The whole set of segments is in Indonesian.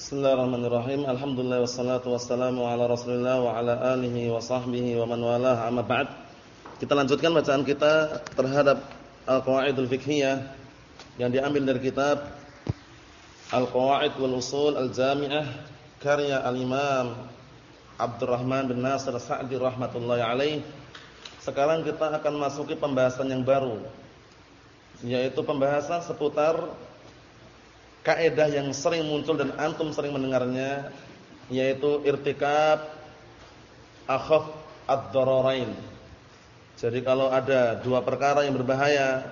Bismillahirrahmanirrahim. Alhamdulillah wassalatu wassalamu ala Rasulillah wa ala alihi wa sahbihi wa man walah. Amma ba'd. Kita lanjutkan bacaan kita terhadap Al-Qawaidul Fiqhiyah yang diambil dari kitab Al-Qawaid wal Usul Al-Jami'ah karya Al-Imam Abdurrahman bin Nasir Sa'di rahmatullahi alaih. Sekarang kita akan masuki pembahasan yang baru yaitu pembahasan seputar kaidah yang sering muncul dan antum sering mendengarnya yaitu irtikab akhaf ad-dararain. Jadi kalau ada dua perkara yang berbahaya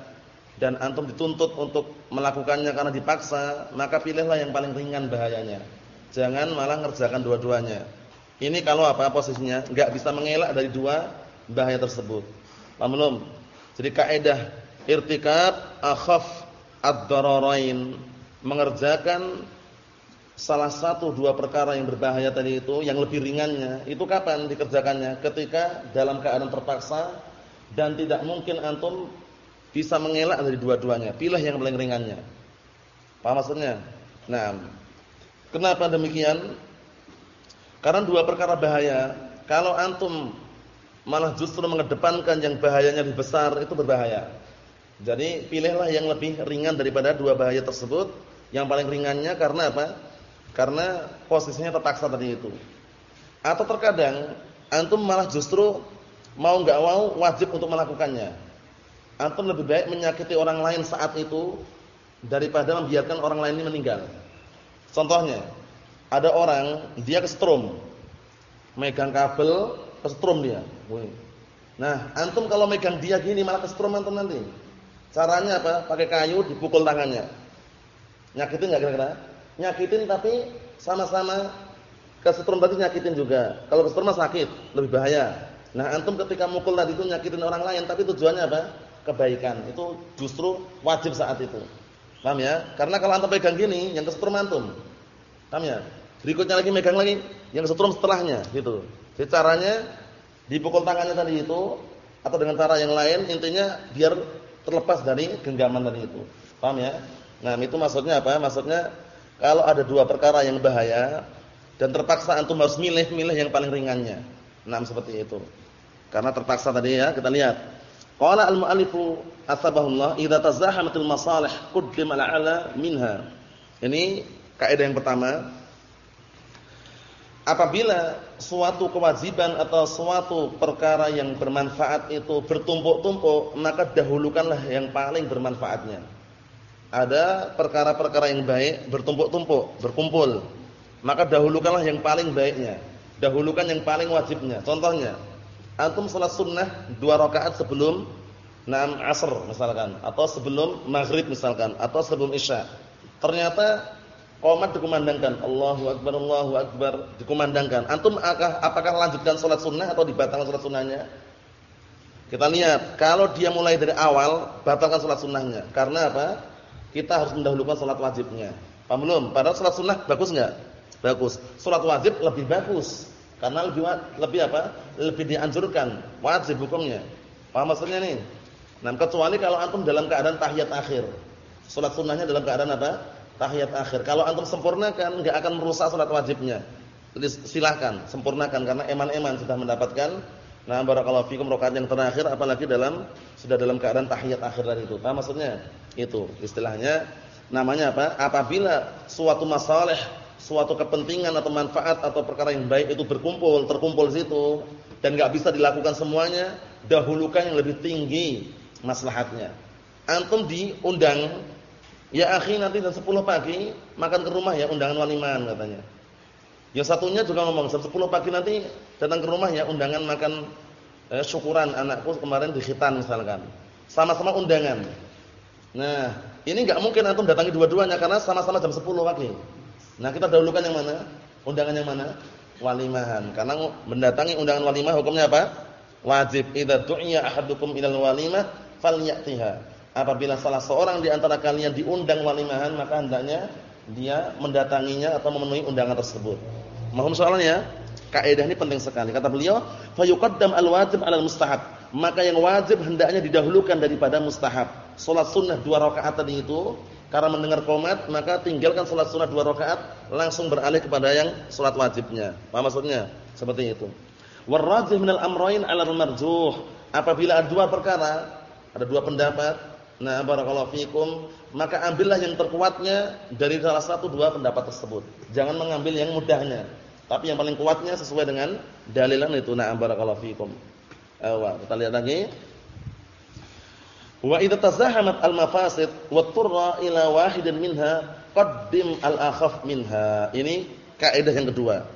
dan antum dituntut untuk melakukannya karena dipaksa, maka pilihlah yang paling ringan bahayanya. Jangan malah ngerjakan dua-duanya. Ini kalau apa posisinya? Enggak bisa mengelak dari dua bahaya tersebut. Paham belum? Jadi kaidah irtikab akhaf ad-dararain mengerjakan salah satu dua perkara yang berbahaya tadi itu yang lebih ringannya itu kapan dikerjakannya? Ketika dalam keadaan terpaksa dan tidak mungkin antum bisa mengelak dari dua-duanya. Pilih yang paling ringannya. Paham maksudnya? Nah kenapa demikian? Karena dua perkara bahaya. Kalau antum malah justru mengedepankan yang bahayanya lebih besar itu berbahaya. Jadi pilihlah yang lebih ringan daripada dua bahaya tersebut yang paling ringannya karena apa? Karena posisinya terpaksa tadi itu. Atau terkadang antum malah justru mau enggak mau wajib untuk melakukannya. Antum lebih baik menyakiti orang lain saat itu daripada membiarkan orang lain ini meninggal. Contohnya, ada orang dia kesetrum. Megang kabel, kesetrum dia. Nah, antum kalau megang dia gini malah kesetrum antum nanti. Caranya apa? Pakai kayu dipukul tangannya. Nyakitin enggak kira-kira? Nyakitin tapi sama-sama kesetrum berarti nyakitin juga. Kalau kesetrum sakit, lebih bahaya. Nah, antum ketika mukul tadi itu nyakitin orang lain tapi tujuannya apa? Kebaikan. Itu justru wajib saat itu. Paham ya? Karena kalau antum pegang gini, yang kesetrum antum. Paham ya? Berikutnya lagi megang lagi, yang kesetrum setelahnya gitu. Jadi caranya dipukul tangannya tadi itu atau dengan cara yang lain intinya biar terlepas dari genggaman tadi itu. Paham ya? Nah, itu maksudnya apa? Maksudnya kalau ada dua perkara yang bahaya dan terpaksa antum harus milih-milih yang paling ringannya. Nah, seperti itu. Karena terpaksa tadi ya, kita lihat. Qala al-mu'allifu asbahullah idza tazahamatil masalih quddim al-'ala minha. Ini kaidah yang pertama. Apabila suatu kewajiban atau suatu perkara yang bermanfaat itu bertumpuk-tumpuk, maka dahulukanlah yang paling bermanfaatnya ada perkara-perkara yang baik bertumpuk-tumpuk, berkumpul. Maka dahulukanlah yang paling baiknya. Dahulukan yang paling wajibnya. Contohnya, antum salat sunnah dua rakaat sebelum enam asr misalkan, atau sebelum maghrib misalkan, atau sebelum isya. Ternyata qomat dikumandangkan, Allahu akbar, Allahu akbar dikumandangkan. Antum apakah, apakah lanjutkan salat sunnah atau dibatalkan salat sunnahnya? Kita lihat, kalau dia mulai dari awal, batalkan salat sunnahnya. Karena apa? Kita harus mendahulukan salat wajibnya. Paham belum? Padahal salat sunnah bagus enggak? Bagus. Salat wajib lebih bagus. Karena lebih lebih apa? Lebih dianjurkan, wajib hukumnya. Paham maksudnya nih? Nah, kecuali kalau antum dalam keadaan tahiyat akhir. Salat sunnahnya dalam keadaan apa? Tahiyat akhir. Kalau antum sempurnakan enggak akan merusak salat wajibnya. Jadi silahkan sempurnakan karena eman-eman sudah mendapatkan Nah, barakallahu fikum rakaat yang terakhir apalagi dalam sudah dalam keadaan tahiyat akhir dari itu. Apa maksudnya? Itu istilahnya namanya apa? Apabila suatu masalah, suatu kepentingan atau manfaat atau perkara yang baik itu berkumpul, terkumpul situ dan enggak bisa dilakukan semuanya, dahulukan yang lebih tinggi maslahatnya. Antum diundang, ya akhi nanti jam 10 pagi makan ke rumah ya undangan waliman katanya. Yang satunya juga ngomong jam 10 pagi nanti datang ke rumah ya undangan makan eh, syukuran anakku kemarin di khitan misalkan. Sama-sama undangan. Nah, ini enggak mungkin antum datangi dua-duanya karena sama-sama jam 10 pagi. Nah, kita dahulukan yang mana? Undangan yang mana? Walimahan. Karena mendatangi undangan walimah hukumnya apa? Wajib. Idza du'iya ahadukum ilal walimah falyatiha. Apabila salah seorang di antara kalian diundang walimahan, maka hendaknya dia mendatanginya atau memenuhi undangan tersebut. Mohon soalnya, kaidah ini penting sekali. Kata beliau, fayuqaddam al-wajib 'alal mustahab. Maka yang wajib hendaknya didahulukan daripada mustahab. Salat sunnah dua rakaat tadi itu karena mendengar qomat maka tinggalkan salat sunat dua rakaat langsung beralih kepada yang salat wajibnya. Apa maksudnya? Seperti itu. Warrajih minal amrayn 'ala al-marjuh. Apabila ada dua perkara, ada dua pendapat, nah barakallahu fikum, maka ambillah yang terkuatnya dari salah satu dua pendapat tersebut. Jangan mengambil yang mudahnya, tapi yang paling kuatnya sesuai dengan dalilan itu. Nah barakallahu fikum. Awa, kita lihat lagi. Wa idza tazahamat al-mafasid wa turra ila wahidin minha qaddim al-akhaf minha. Ini kaidah yang kedua.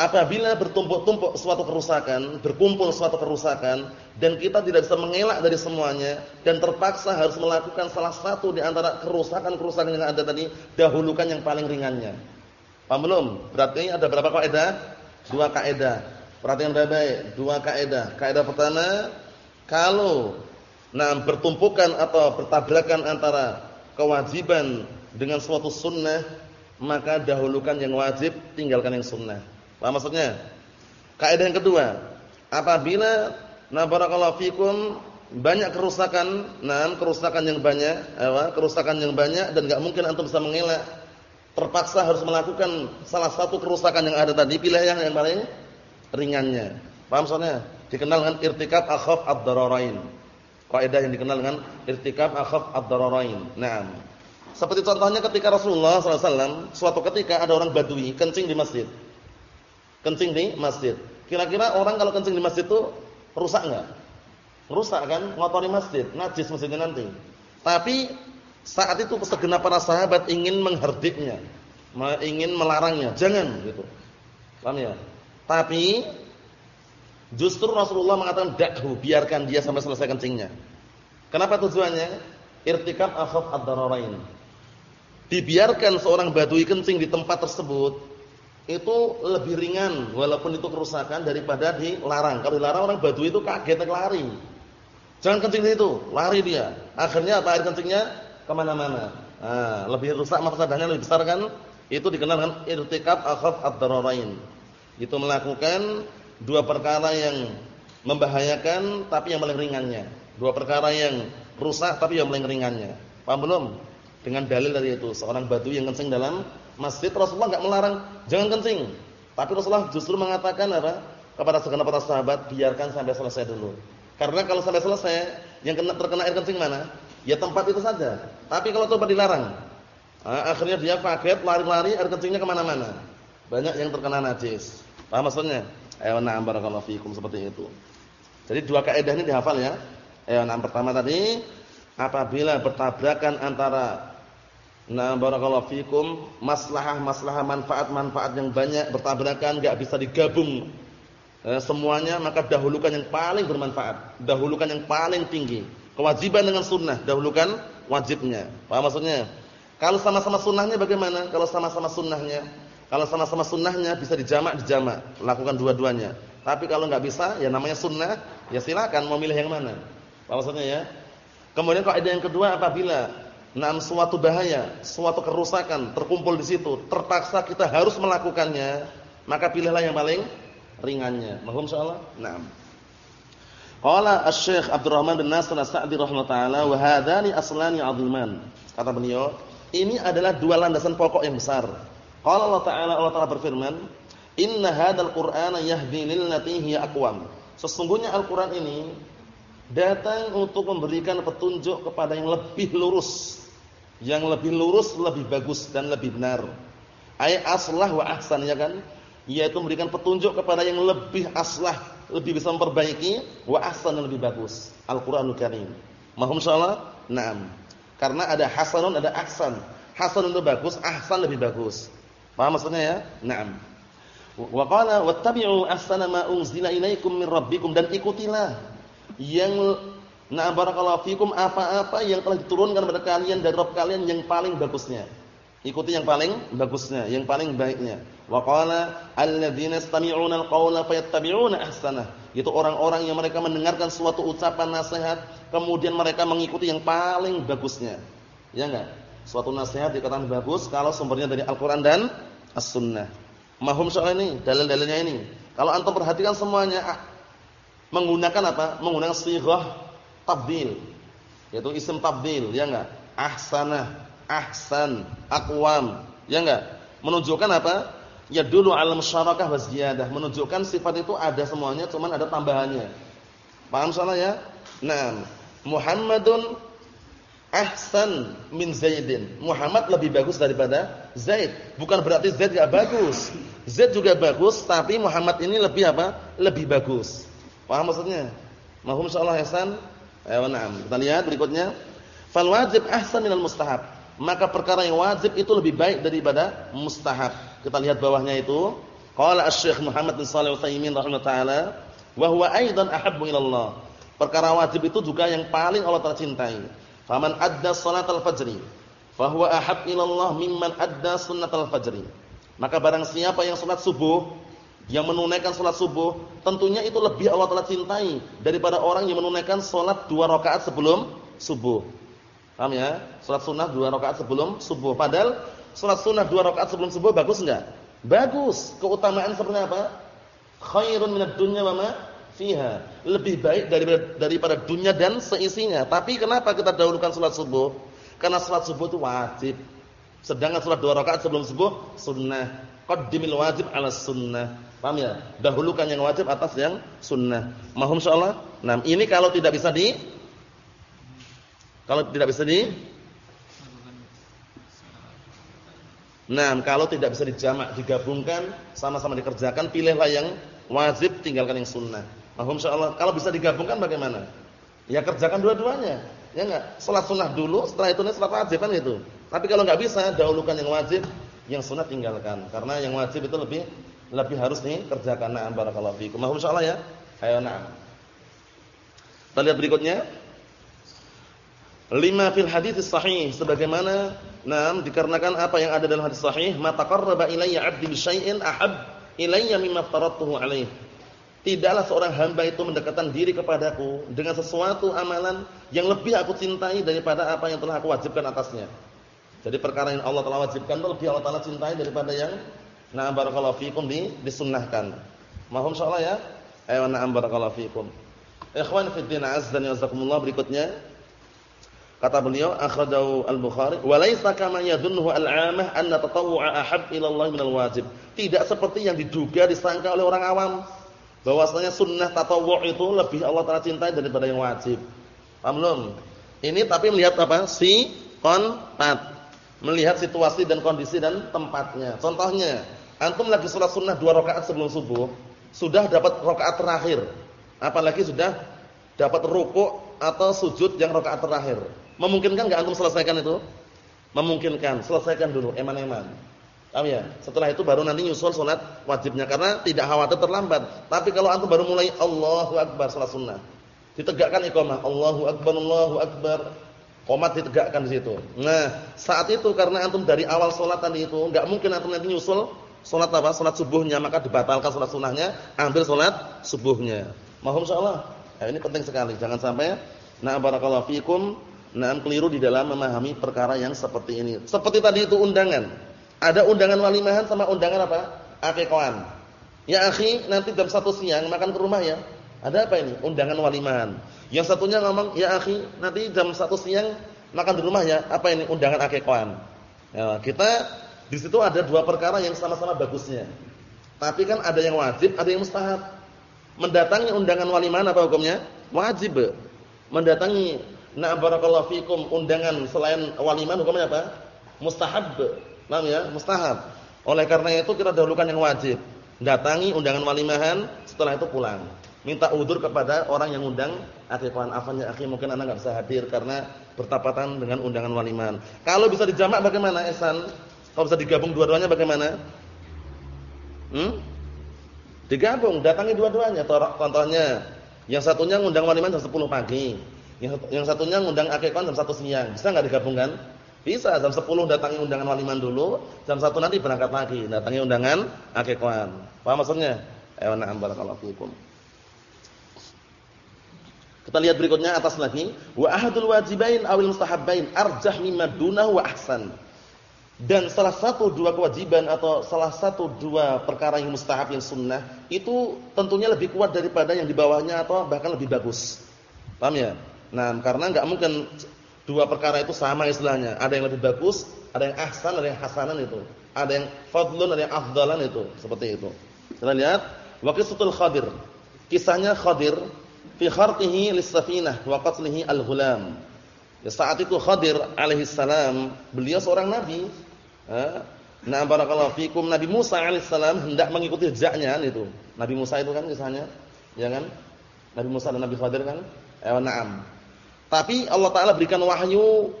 Apabila bertumpuk-tumpuk suatu kerusakan, berkumpul suatu kerusakan dan kita tidak bisa mengelak dari semuanya dan terpaksa harus melakukan salah satu di antara kerusakan-kerusakan yang ada tadi, dahulukan yang paling ringannya. Paham belum? Berarti ada berapa kaidah? Dua kaidah. Perhatikan baik-baik, dua kaidah. Kaidah pertama, kalau nah bertumpukan atau bertabrakan antara kewajiban dengan suatu sunnah maka dahulukan yang wajib tinggalkan yang sunnah apa maksudnya kaidah yang kedua apabila na barakallahu fikum banyak kerusakan nah kerusakan yang banyak apa kerusakan yang banyak dan enggak mungkin antum bisa mengelak terpaksa harus melakukan salah satu kerusakan yang ada tadi pilih yang yang paling ringannya paham maksudnya dikenal dengan irtikab akhaf ad-dararain Kaidah yang dikenal dengan irtikab akhaf ad-dararain. Naam. Seperti contohnya ketika Rasulullah SAW, suatu ketika ada orang Badui kencing di masjid. Kencing di masjid. Kira-kira orang kalau kencing di masjid itu rusak enggak? Rusak kan? Ngotori masjid, najis masjidnya nanti. Tapi saat itu segenap para sahabat ingin mengherdiknya, ingin melarangnya. Jangan gitu. Paham ya? Tapi Justru Rasulullah mengatakan dakhu, biarkan dia sampai selesai kencingnya. Kenapa tujuannya? Irtikab akhaf ad-dararain. Dibiarkan seorang badui kencing di tempat tersebut itu lebih ringan walaupun itu kerusakan daripada dilarang. Kalau dilarang orang badui itu kaget lari. Jangan kencing di situ, lari dia. Akhirnya apa air kencingnya ke mana-mana. Nah, lebih rusak mafsadahnya lebih besar kan? Itu dikenal dengan irtikab akhaf ad-dararain. Itu melakukan dua perkara yang membahayakan tapi yang paling ringannya. Dua perkara yang rusak tapi yang paling ringannya. Paham belum? Dengan dalil dari itu, seorang batu yang kencing dalam masjid Rasulullah enggak melarang jangan kencing. Tapi Rasulullah justru mengatakan apa? Kepada segenap para sahabat, biarkan sampai selesai dulu. Karena kalau sampai selesai, yang kena terkena air kencing mana? Ya tempat itu saja. Tapi kalau coba dilarang, nah, akhirnya dia kaget, lari-lari, air kencingnya ke mana-mana. Banyak yang terkena najis. Paham maksudnya? Ayo na'am barakallahu fikum seperti itu. Jadi dua kaidah ini dihafal ya. Ayo na'am pertama tadi apabila bertabrakan antara na'am barakallahu fikum maslahah-maslahah manfaat-manfaat yang banyak bertabrakan enggak bisa digabung eh, semuanya maka dahulukan yang paling bermanfaat, dahulukan yang paling tinggi. Kewajiban dengan sunnah, dahulukan wajibnya. Paham maksudnya? Kalau sama-sama sunnahnya bagaimana? Kalau sama-sama sunnahnya kalau sama-sama sunnahnya bisa dijamak, dijamak. Lakukan dua-duanya. Tapi kalau nggak bisa, ya namanya sunnah, ya silakan mau milih yang mana. Apa maksudnya ya? Kemudian kaidah yang kedua apabila enam suatu bahaya, suatu kerusakan terkumpul di situ, terpaksa kita harus melakukannya, maka pilihlah yang paling ringannya. Mohon insyaallah. Naam. Qala Asy-Syaikh Abdurrahman bin Nasir As-Sa'di rahimahullah taala wa hadani aslani 'aziman. Kata beliau, ini adalah dua landasan pokok yang besar Qala Allah Ta'ala Allah Ta'ala berfirman, "Inna hadzal Qur'ana yahdi lil lati hiya aqwam." Sesungguhnya Al-Qur'an ini datang untuk memberikan petunjuk kepada yang lebih lurus. Yang lebih lurus, lebih bagus dan lebih benar. Ay aslah wa ahsan ya kan? Yaitu memberikan petunjuk kepada yang lebih aslah, lebih bisa memperbaiki wa ahsan lebih bagus. Al-Qur'anul Karim. Mahum insyaallah? Naam. Karena ada hasanun, ada ahsan. Hasan itu bagus, ahsan lebih bagus. Paham maksudnya ya? Naam. Wa qala wattabi'u ahsana ma unzila ilaikum min rabbikum dan ikutilah yang na'am barakallahu fikum apa-apa yang telah diturunkan kepada kalian dari Rabb kalian yang paling bagusnya. Ikuti yang paling bagusnya, yang paling baiknya. Wa qala alladzina yastami'una al-qawla fayattabi'una ahsanah. Itu orang-orang yang mereka mendengarkan suatu ucapan nasihat, kemudian mereka mengikuti yang paling bagusnya. Ya enggak? Suatu nasihat dikatakan bagus kalau sumbernya dari Al-Qur'an dan As-Sunnah. Mahum soal ini, dalil-dalilnya ini. Kalau antum perhatikan semuanya ah, menggunakan apa? Menggunakan sighah tabdil. Yaitu isim tabdil, ya enggak? Ahsanah, ahsan, aqwam. Ya enggak? Menunjukkan apa? Ya dulu al musyarakah wa. Menunjukkan sifat itu ada semuanya, cuman ada tambahannya. Paham salah ya? Nah, Muhammadun ahsan min Zaidin. Muhammad lebih bagus daripada Zaid. Bukan berarti Zaid enggak bagus. Zaid juga bagus, tapi Muhammad ini lebih apa? Lebih bagus. Paham maksudnya? Mahum insyaallah Hasan. Ayo na'am. Kita lihat berikutnya. Fal wajib ahsan minal mustahab. Maka perkara yang wajib itu lebih baik daripada mustahab. Kita lihat bawahnya itu. Qala Asy-Syaikh Muhammad bin Shalih Al-Utsaimin rahimahullah taala, wa huwa aidan ahabbu ila. Perkara wajib itu juga yang paling Allah Taala cintai. Faman adda salatal fajri, fahuwa ahab ila Allah mimman adda sunnatal fajri. Maka barang siapa yang salat subuh, yang menunaikan salat subuh, tentunya itu lebih Allah Taala cintai daripada orang yang menunaikan salat dua rakaat sebelum subuh. Paham ya? Salat sunnah dua rakaat sebelum subuh. Padahal salat sunnah dua rakaat sebelum subuh bagus enggak? Bagus. Keutamaan seperti apa? Khairun minad dunya wa fiha. Lebih baik daripada daripada dunia dan seisinya. Tapi kenapa kita dahulukan salat subuh? Karena salat subuh itu wajib. Sedangkan salat dua rakaat sebelum subuh sunnah. Qaddimil wajib 'ala sunnah. Paham ya? Dahulukan yang wajib atas yang sunnah. Mahum insyaallah. Nah, ini kalau tidak bisa di kalau tidak bisa di Nah, kalau tidak bisa dijamak, digabungkan, sama-sama dikerjakan, pilihlah yang wajib, tinggalkan yang sunnah. Mahum insyaallah. Kalau bisa digabungkan bagaimana? Ya kerjakan dua-duanya. Ya enggak? Salat sunnah dulu, setelah itu salat wajib kan gitu. Tapi kalau enggak bisa, dahulukan yang wajib, yang sunnah tinggalkan. Karena yang wajib itu lebih lebih harus nih kerjakan. Na'am barakallahu fiikum. Mahum insyaallah ya. Ayo na'am. Kita lihat berikutnya. Lima fil hadits sahih sebagaimana nam dikarenakan apa yang ada dalam hadis sahih mata taqarraba ilayya 'abdi bi syai'in ahab ilayya mimma tarattuhu alaih. Tidaklah seorang hamba itu mendekatkan diri kepadaku dengan sesuatu amalan yang lebih aku cintai daripada apa yang telah aku wajibkan atasnya. Jadi perkara yang Allah telah wajibkan itu lebih Allah Taala cintai daripada yang na'am barakallahu fikum di disunnahkan. Mohon insyaallah ya. Ayo na'am barakallahu fikum. Ikhwan fi din azza wa jazakumullah berikutnya Kata beliau akhrajahu al-Bukhari, "Wa laisa kama yadhunnu al-'amah anna tatawwu'a ahab ila Allah min al-wajib." Tidak seperti yang diduga disangka oleh orang awam bahwasanya sunnah tatawwu' itu lebih Allah Taala cintai daripada yang wajib. Paham belum? Ini tapi melihat apa? Si kontat. Melihat situasi dan kondisi dan tempatnya. Contohnya, antum lagi salat sunnah dua rakaat sebelum subuh, sudah dapat rakaat terakhir. Apalagi sudah dapat rukuk atau sujud yang rakaat terakhir Memungkinkan enggak antum selesaikan itu? Memungkinkan. Selesaikan dulu eman-eman. Paham ya? Setelah itu baru nanti nyusul salat wajibnya karena tidak khawatir terlambat. Tapi kalau antum baru mulai Allahu akbar salat sunnah. Ditegakkan iqamah, Allahu akbar Allahu akbar. Qomat ditegakkan di situ. Nah, saat itu karena antum dari awal salat tadi itu enggak mungkin antum nanti nyusul salat apa? Salat subuhnya, maka dibatalkan salat sunnahnya, ambil salat subuhnya. Mohon insyaallah. Nah, ini penting sekali. Jangan sampai na barakallahu fikum Nah, keliru di dalam memahami perkara yang seperti ini. Seperti tadi itu undangan. Ada undangan walimahan sama undangan apa? Akikahan. Ya akhi, nanti jam 1 siang makan ke rumah ya. Ada apa ini? Undangan walimahan. Yang satunya ngomong, "Ya akhi, nanti jam 1 siang makan di rumah ya." Apa ini? Undangan akikahan. Ya, kita di situ ada dua perkara yang sama-sama bagusnya. Tapi kan ada yang wajib, ada yang mustahab. Mendatangi undangan walimahan apa hukumnya? Wajib. Mendatangi Nah barakallahu fikum undangan selain walimah hukumnya apa? Mustahab. Paham ya? Mustahab. Oleh karena itu kita dahulukan yang wajib. Datangi undangan walimahan, setelah itu pulang. Minta udur kepada orang yang undang akikahan afan ya akhi mungkin anak enggak bisa hadir karena bertepatan dengan undangan walimahan. Kalau bisa dijamak bagaimana Ehsan? Kalau bisa digabung dua-duanya bagaimana? Hmm? Digabung, datangi dua-duanya. Contohnya, yang satunya ngundang walimahan jam 10 pagi yang, yang satunya ngundang akikah jam 1 siang. Bisa enggak digabungkan? Bisa. Jam 10 datangi undangan waliman dulu, jam 1 nanti berangkat lagi datangi undangan akikah. Paham maksudnya? Ayo na'am barakallahu fikum. Kita lihat berikutnya atas lagi, wa ahadul wajibain awil mustahabbain arjah mimma dunahu wa ahsan. Dan salah satu dua kewajiban atau salah satu dua perkara yang mustahab yang sunnah itu tentunya lebih kuat daripada yang di bawahnya atau bahkan lebih bagus. Paham ya? Nah, karena enggak mungkin dua perkara itu sama istilahnya. Ada yang lebih bagus, ada yang ahsan, ada yang hasanan itu. Ada yang fadlun, ada yang afdalan itu. Seperti itu. Kita lihat wa qisatul Khadir. Kisahnya Khadir fi kharqihi lis-safinah wa qatlihi al-ghulam. Ya, saat itu Khadir alaihi salam, beliau seorang nabi. Nah, barakallahu fikum Nabi Musa alaihi salam hendak mengikuti jejaknya itu. Nabi Musa itu kan kisahnya, ya kan? Nabi Musa dan Nabi Khadir kan? Eh, na'am. Tapi Allah Taala berikan wahyu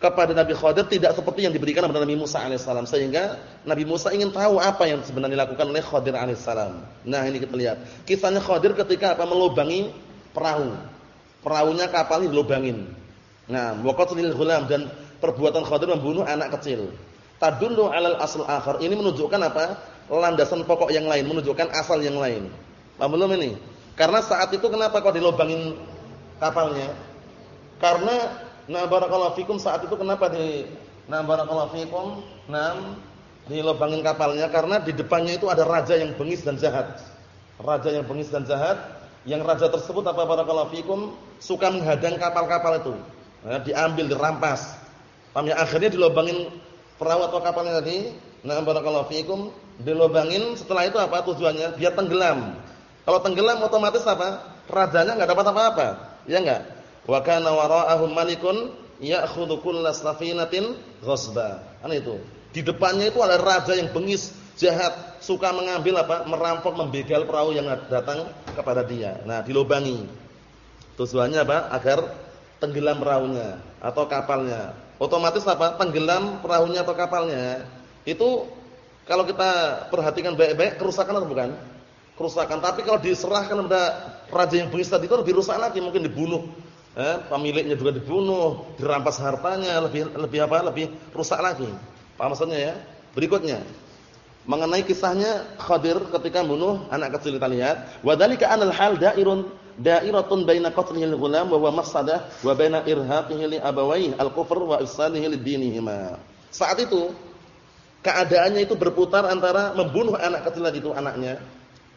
kepada Nabi Khadir tidak seperti yang diberikan kepada Nabi Musa alaihissalam sehingga Nabi Musa ingin tahu apa yang sebenarnya dilakukan oleh Khadir alaihissalam. Nah ini kita lihat kisahnya Khadir ketika apa melubangi perahu, perahunya kapal ini dilubangin. Nah waqatlil ghulam dan perbuatan Khadir membunuh anak kecil. Tadullu alal asl akhar ini menunjukkan apa? Landasan pokok yang lain, menunjukkan asal yang lain. Paham belum ini? Karena saat itu kenapa kok dilubangin kapalnya. Karena nah barakallahu fikum saat itu kenapa di nah barakallahu fikum nah dilobangin kapalnya karena di depannya itu ada raja yang bengis dan jahat. Raja yang bengis dan jahat, yang raja tersebut apa barakallahu fikum suka menghadang kapal-kapal itu. Nah, diambil, dirampas. Paham ya? Akhirnya dilobangin perahu atau kapalnya tadi. Nah barakallahu fikum dilobangin setelah itu apa tujuannya? Biar tenggelam. Kalau tenggelam otomatis apa? Rajanya enggak dapat apa-apa. Ya enggak? Wa kana wara'ahum malikun ya'khudhu kulla safinatin ghasba. Kan itu. Di depannya itu ada raja yang bengis, jahat, suka mengambil apa? merampok, membegal perahu yang datang kepada dia. Nah, dilobangi. Tujuannya apa? Agar tenggelam perahunya atau kapalnya. Otomatis apa? Tenggelam perahunya atau kapalnya. Itu kalau kita perhatikan baik-baik kerusakan atau bukan? Kerusakan. Tapi kalau diserahkan kepada raja yang bengis tadi itu lebih rusak lagi, mungkin dibunuh. Eh, pemiliknya juga dibunuh, dirampas hartanya, lebih lebih apa? Lebih rusak lagi. Paham maksudnya ya? Berikutnya mengenai kisahnya Khadir ketika membunuh anak kecil kita lihat, wa dzalika anal hal da'irun da'iratun baina qatlihi al-ghulam wa huwa mafsadah wa baina irhaqihi li abawayhi al-kufr wa ifsadihi lid-dinihima. Saat itu keadaannya itu berputar antara membunuh anak kecil itu anaknya.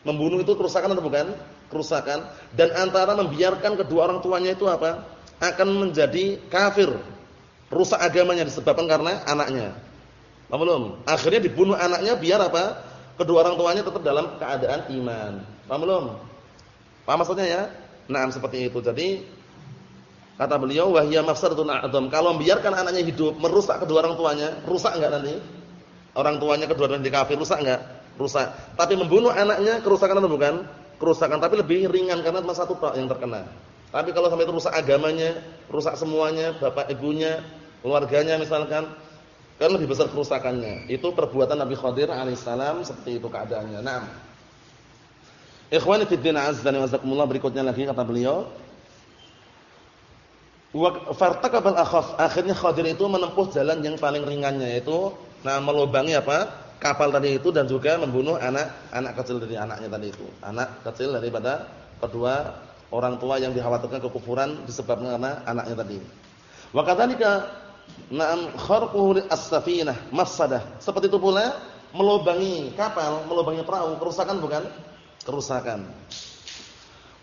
Membunuh itu kerusakan atau bukan? kerusakan dan antara membiarkan kedua orang tuanya itu apa? akan menjadi kafir. Rusak agamanya disebabkan karena anaknya. Paham? Akhirnya dibunuh anaknya biar apa? Kedua orang tuanya tetap dalam keadaan iman. Paham belum? Paham maksudnya ya? Nah, seperti itu. Jadi kata beliau wahya mafsadatun a'dham. Kalau membiarkan anaknya hidup merusak kedua orang tuanya, rusak enggak nanti? Orang tuanya kedua-duanya di kafir, rusak enggak? Rusak. Tapi membunuh anaknya kerusakan atau bukan? kerusakan tapi lebih ringan karena cuma satu yang terkena. Tapi kalau sampai itu rusak agamanya, rusak semuanya, bapak ibunya, keluarganya misalkan, kan lebih besar kerusakannya. Itu perbuatan Nabi Khadir alaihissalam seperti itu keadaannya. Naam. Ikhwani fi din azza wa jazakumullah berikutnya lagi kata beliau. Wa fartaqabal akhaf. Akhirnya Khadir itu menempuh jalan yang paling ringannya yaitu nah melubangi apa? Kapal tadi itu dan juga membunuh anak anak kecil dari anaknya tadi itu. Anak kecil daripada kedua orang tua yang dikhawatirkan kekufuran disebabkan karena anaknya tadi. Wa kadzalika na'am kharquhu as-safinah mafsadah. Seperti itu pula melubangi kapal, melubangi perahu, kerusakan bukan? Kerusakan.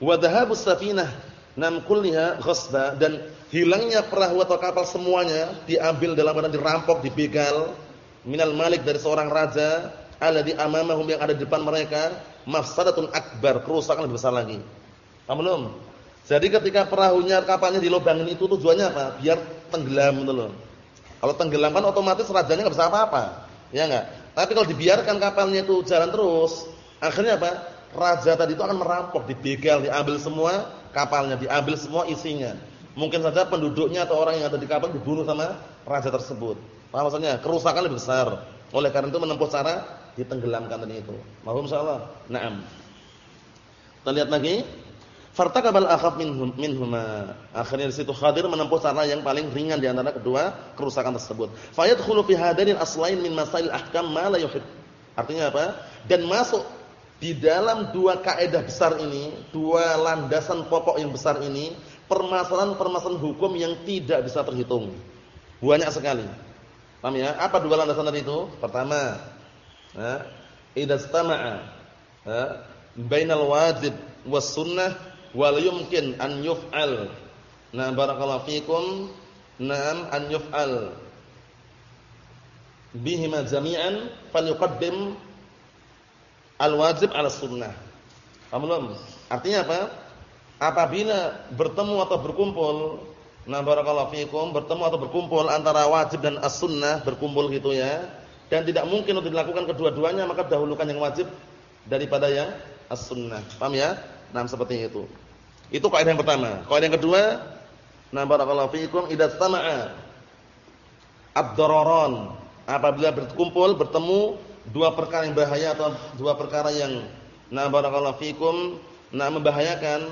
Wa dhahabus safinah nam kulliha ghasba dan hilangnya perahu atau kapal semuanya diambil dalam keadaan dirampok, dibegal minal malik dari seorang raja alladzi amamahum yang ada di depan mereka mafsadatun akbar, kerusakan lebih besar lagi. Paham belum? Jadi ketika perahunya kapalnya dilobangin itu tujuannya apa? Biar tenggelam gitu loh. Kalau tenggelam kan otomatis rajanya enggak bisa apa-apa. Ya enggak? Tapi kalau dibiarkan kapalnya itu jalan terus, akhirnya apa? Raja tadi itu akan merampok, dibegal, diambil semua kapalnya, diambil semua isinya. Mungkin saja penduduknya atau orang yang ada di kapal dibunuh sama raja tersebut. Paham maksudnya? Kerusakan lebih besar. Oleh karena itu menempuh cara ditenggelamkan tadi itu. Mohon insyaallah. Naam. Kita lihat lagi. Fartaqabal akhaf minhum minhuma. Akhirnya di situ Khadir menempuh cara yang paling ringan di antara kedua kerusakan tersebut. Fayadkhulu fi hadain aslain min masail ahkam ma la yuhib. Artinya apa? Dan masuk di dalam dua kaidah besar ini, dua landasan pokok yang besar ini, permasalahan-permasalahan hukum yang tidak bisa terhitung. Banyak sekali. Paham ya? Apa dua landasan tadi itu? Pertama, ya, idza istama'a bainal wajib was sunnah wal yumkin an yuf'al Nah, barakallahu fikum. Naam an yuf'al bihima jami'an falyuqaddim al-wajib 'ala sunnah. Paham belum? Artinya apa? Apabila bertemu atau berkumpul, nah barakallahu fikum, bertemu atau berkumpul antara wajib dan as-sunnah, berkumpul gitu ya. Dan tidak mungkin untuk dilakukan kedua-duanya, maka dahulukan yang wajib daripada yang as-sunnah. Paham ya? Nah, seperti itu. Itu kaidah yang pertama. Kaidah yang kedua, nah barakallahu fiikum idza sama'a ad-dararan. Apabila berkumpul, bertemu dua perkara yang bahaya atau dua perkara yang nah barakallahu fiikum nah membahayakan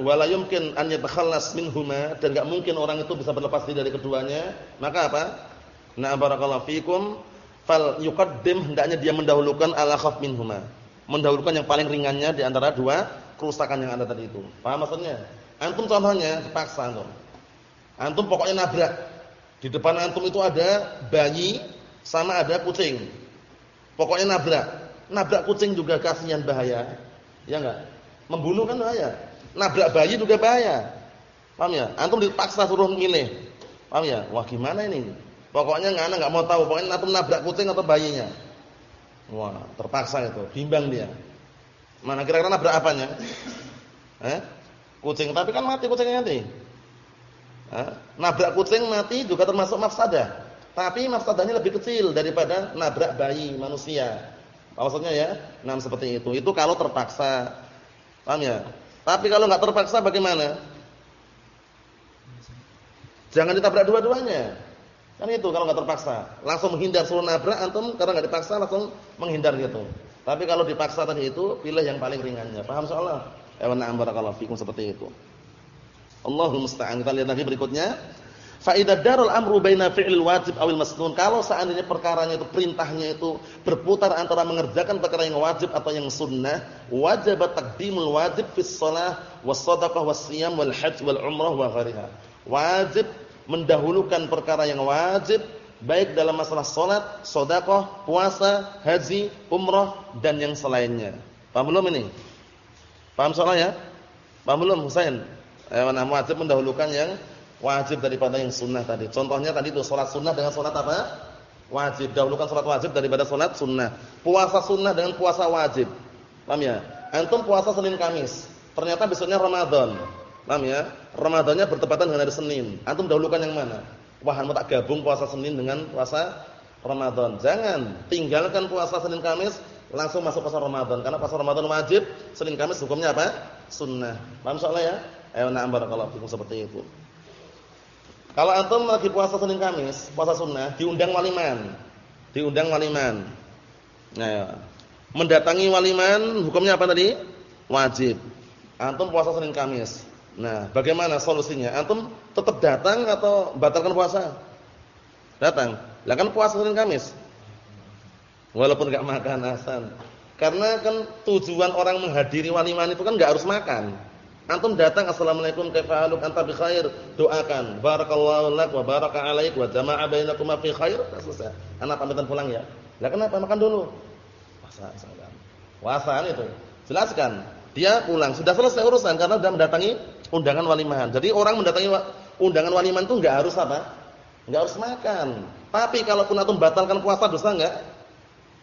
wala yumkin an yatakhallas minhuma dan enggak mungkin orang itu bisa berlepas diri dari keduanya, maka apa? Nah barakallahu fiikum fal yuqaddim hendaknya dia mendahulukan ala khaf minhuma. Mendahulukan yang paling ringannya di antara dua kerusakan yang ada tadi itu. Paham maksudnya? Antum contohnya dipaksa antum. Antum pokoknya nabrak. Di depan antum itu ada bayi sama ada kucing. Pokoknya nabrak. Nabrak kucing juga kasihan bahaya. Ya enggak? Membunuh kan bahaya. Nabrak bayi juga bahaya. Paham ya? Antum dipaksa suruh milih. Paham ya? Wah, gimana ini? Pokoknya enggak enggak mau tahu, pokoknya antum nabrak kucing atau bayinya. Wah, terpaksa itu, bimbang dia. Mana kira-kira nabrak apanya? Eh? Kucing, tapi kan mati kucingnya nanti. Eh? Nabrak kucing mati juga termasuk mafsadah. Tapi mafsadahnya lebih kecil daripada nabrak bayi manusia. Maksudnya ya? Nah, seperti itu. Itu kalau terpaksa. Paham ya? Tapi kalau enggak terpaksa bagaimana? Jangan ditabrak dua-duanya. Kan itu kalau enggak terpaksa. Langsung menghindar suruh nabrak antum karena enggak dipaksa langsung menghindar gitu. Tapi kalau dipaksa tadi itu, pilih yang paling ringannya. Paham soalnya? Ewan na'am barakallahu fikum seperti itu. Allahul musta'an. Kita lihat lagi berikutnya. Fa darul amru baina fi'lil wajib awil masnun. Kalau seandainya perkaranya itu perintahnya itu berputar antara mengerjakan perkara yang wajib atau yang sunnah, wajib taqdimul wajib fis shalah was shadaqah was siyam wal hajj wal umrah wa ghairiha. Wajib mendahulukan perkara yang wajib baik dalam masalah salat, sedekah, puasa, haji, umrah dan yang selainnya. Paham belum ini? Paham soalnya ya? Paham belum Husain? Eh, wajib mendahulukan yang wajib daripada yang sunnah tadi. Contohnya tadi itu salat sunnah dengan salat apa? Wajib. Dahulukan salat wajib daripada salat sunnah. Puasa sunnah dengan puasa wajib. Paham ya? Antum puasa Senin Kamis. Ternyata besoknya Ramadan. Paham ya? Ramadannya bertepatan dengan hari Senin. Antum dahulukan yang mana? Wah, mau tak gabung puasa Senin dengan puasa Ramadan. Jangan tinggalkan puasa Senin Kamis langsung masuk puasa Ramadan karena puasa Ramadan wajib, Senin Kamis hukumnya apa? Sunnah. Paham soalnya ya? Ayo na'am barakallahu fikum seperti itu. Kalau antum lagi puasa Senin Kamis, puasa sunnah, diundang waliman. Diundang waliman. Nah, ya. mendatangi waliman hukumnya apa tadi? Wajib. Antum puasa Senin Kamis. Nah, bagaimana solusinya? Antum tetap datang atau batalkan puasa? Datang. Lah kan puasa Senin Kamis. Walaupun enggak makan Hasan. Karena kan tujuan orang menghadiri walimah itu kan enggak harus makan. Antum datang assalamualaikum kaifa haluk anta bi khair doakan barakallahu lak wa baraka alaik wa jama'a bainakum fi khair selesai. Anak pamitan pulang ya. Lah kenapa makan dulu? Puasa salam. Puasa itu. Jelaskan. Dia pulang sudah selesai urusan karena sudah mendatangi undangan walimahan. Jadi orang mendatangi undangan walimahan itu enggak harus apa? Enggak harus makan. Tapi kalau pun antum batalkan puasa dosa enggak?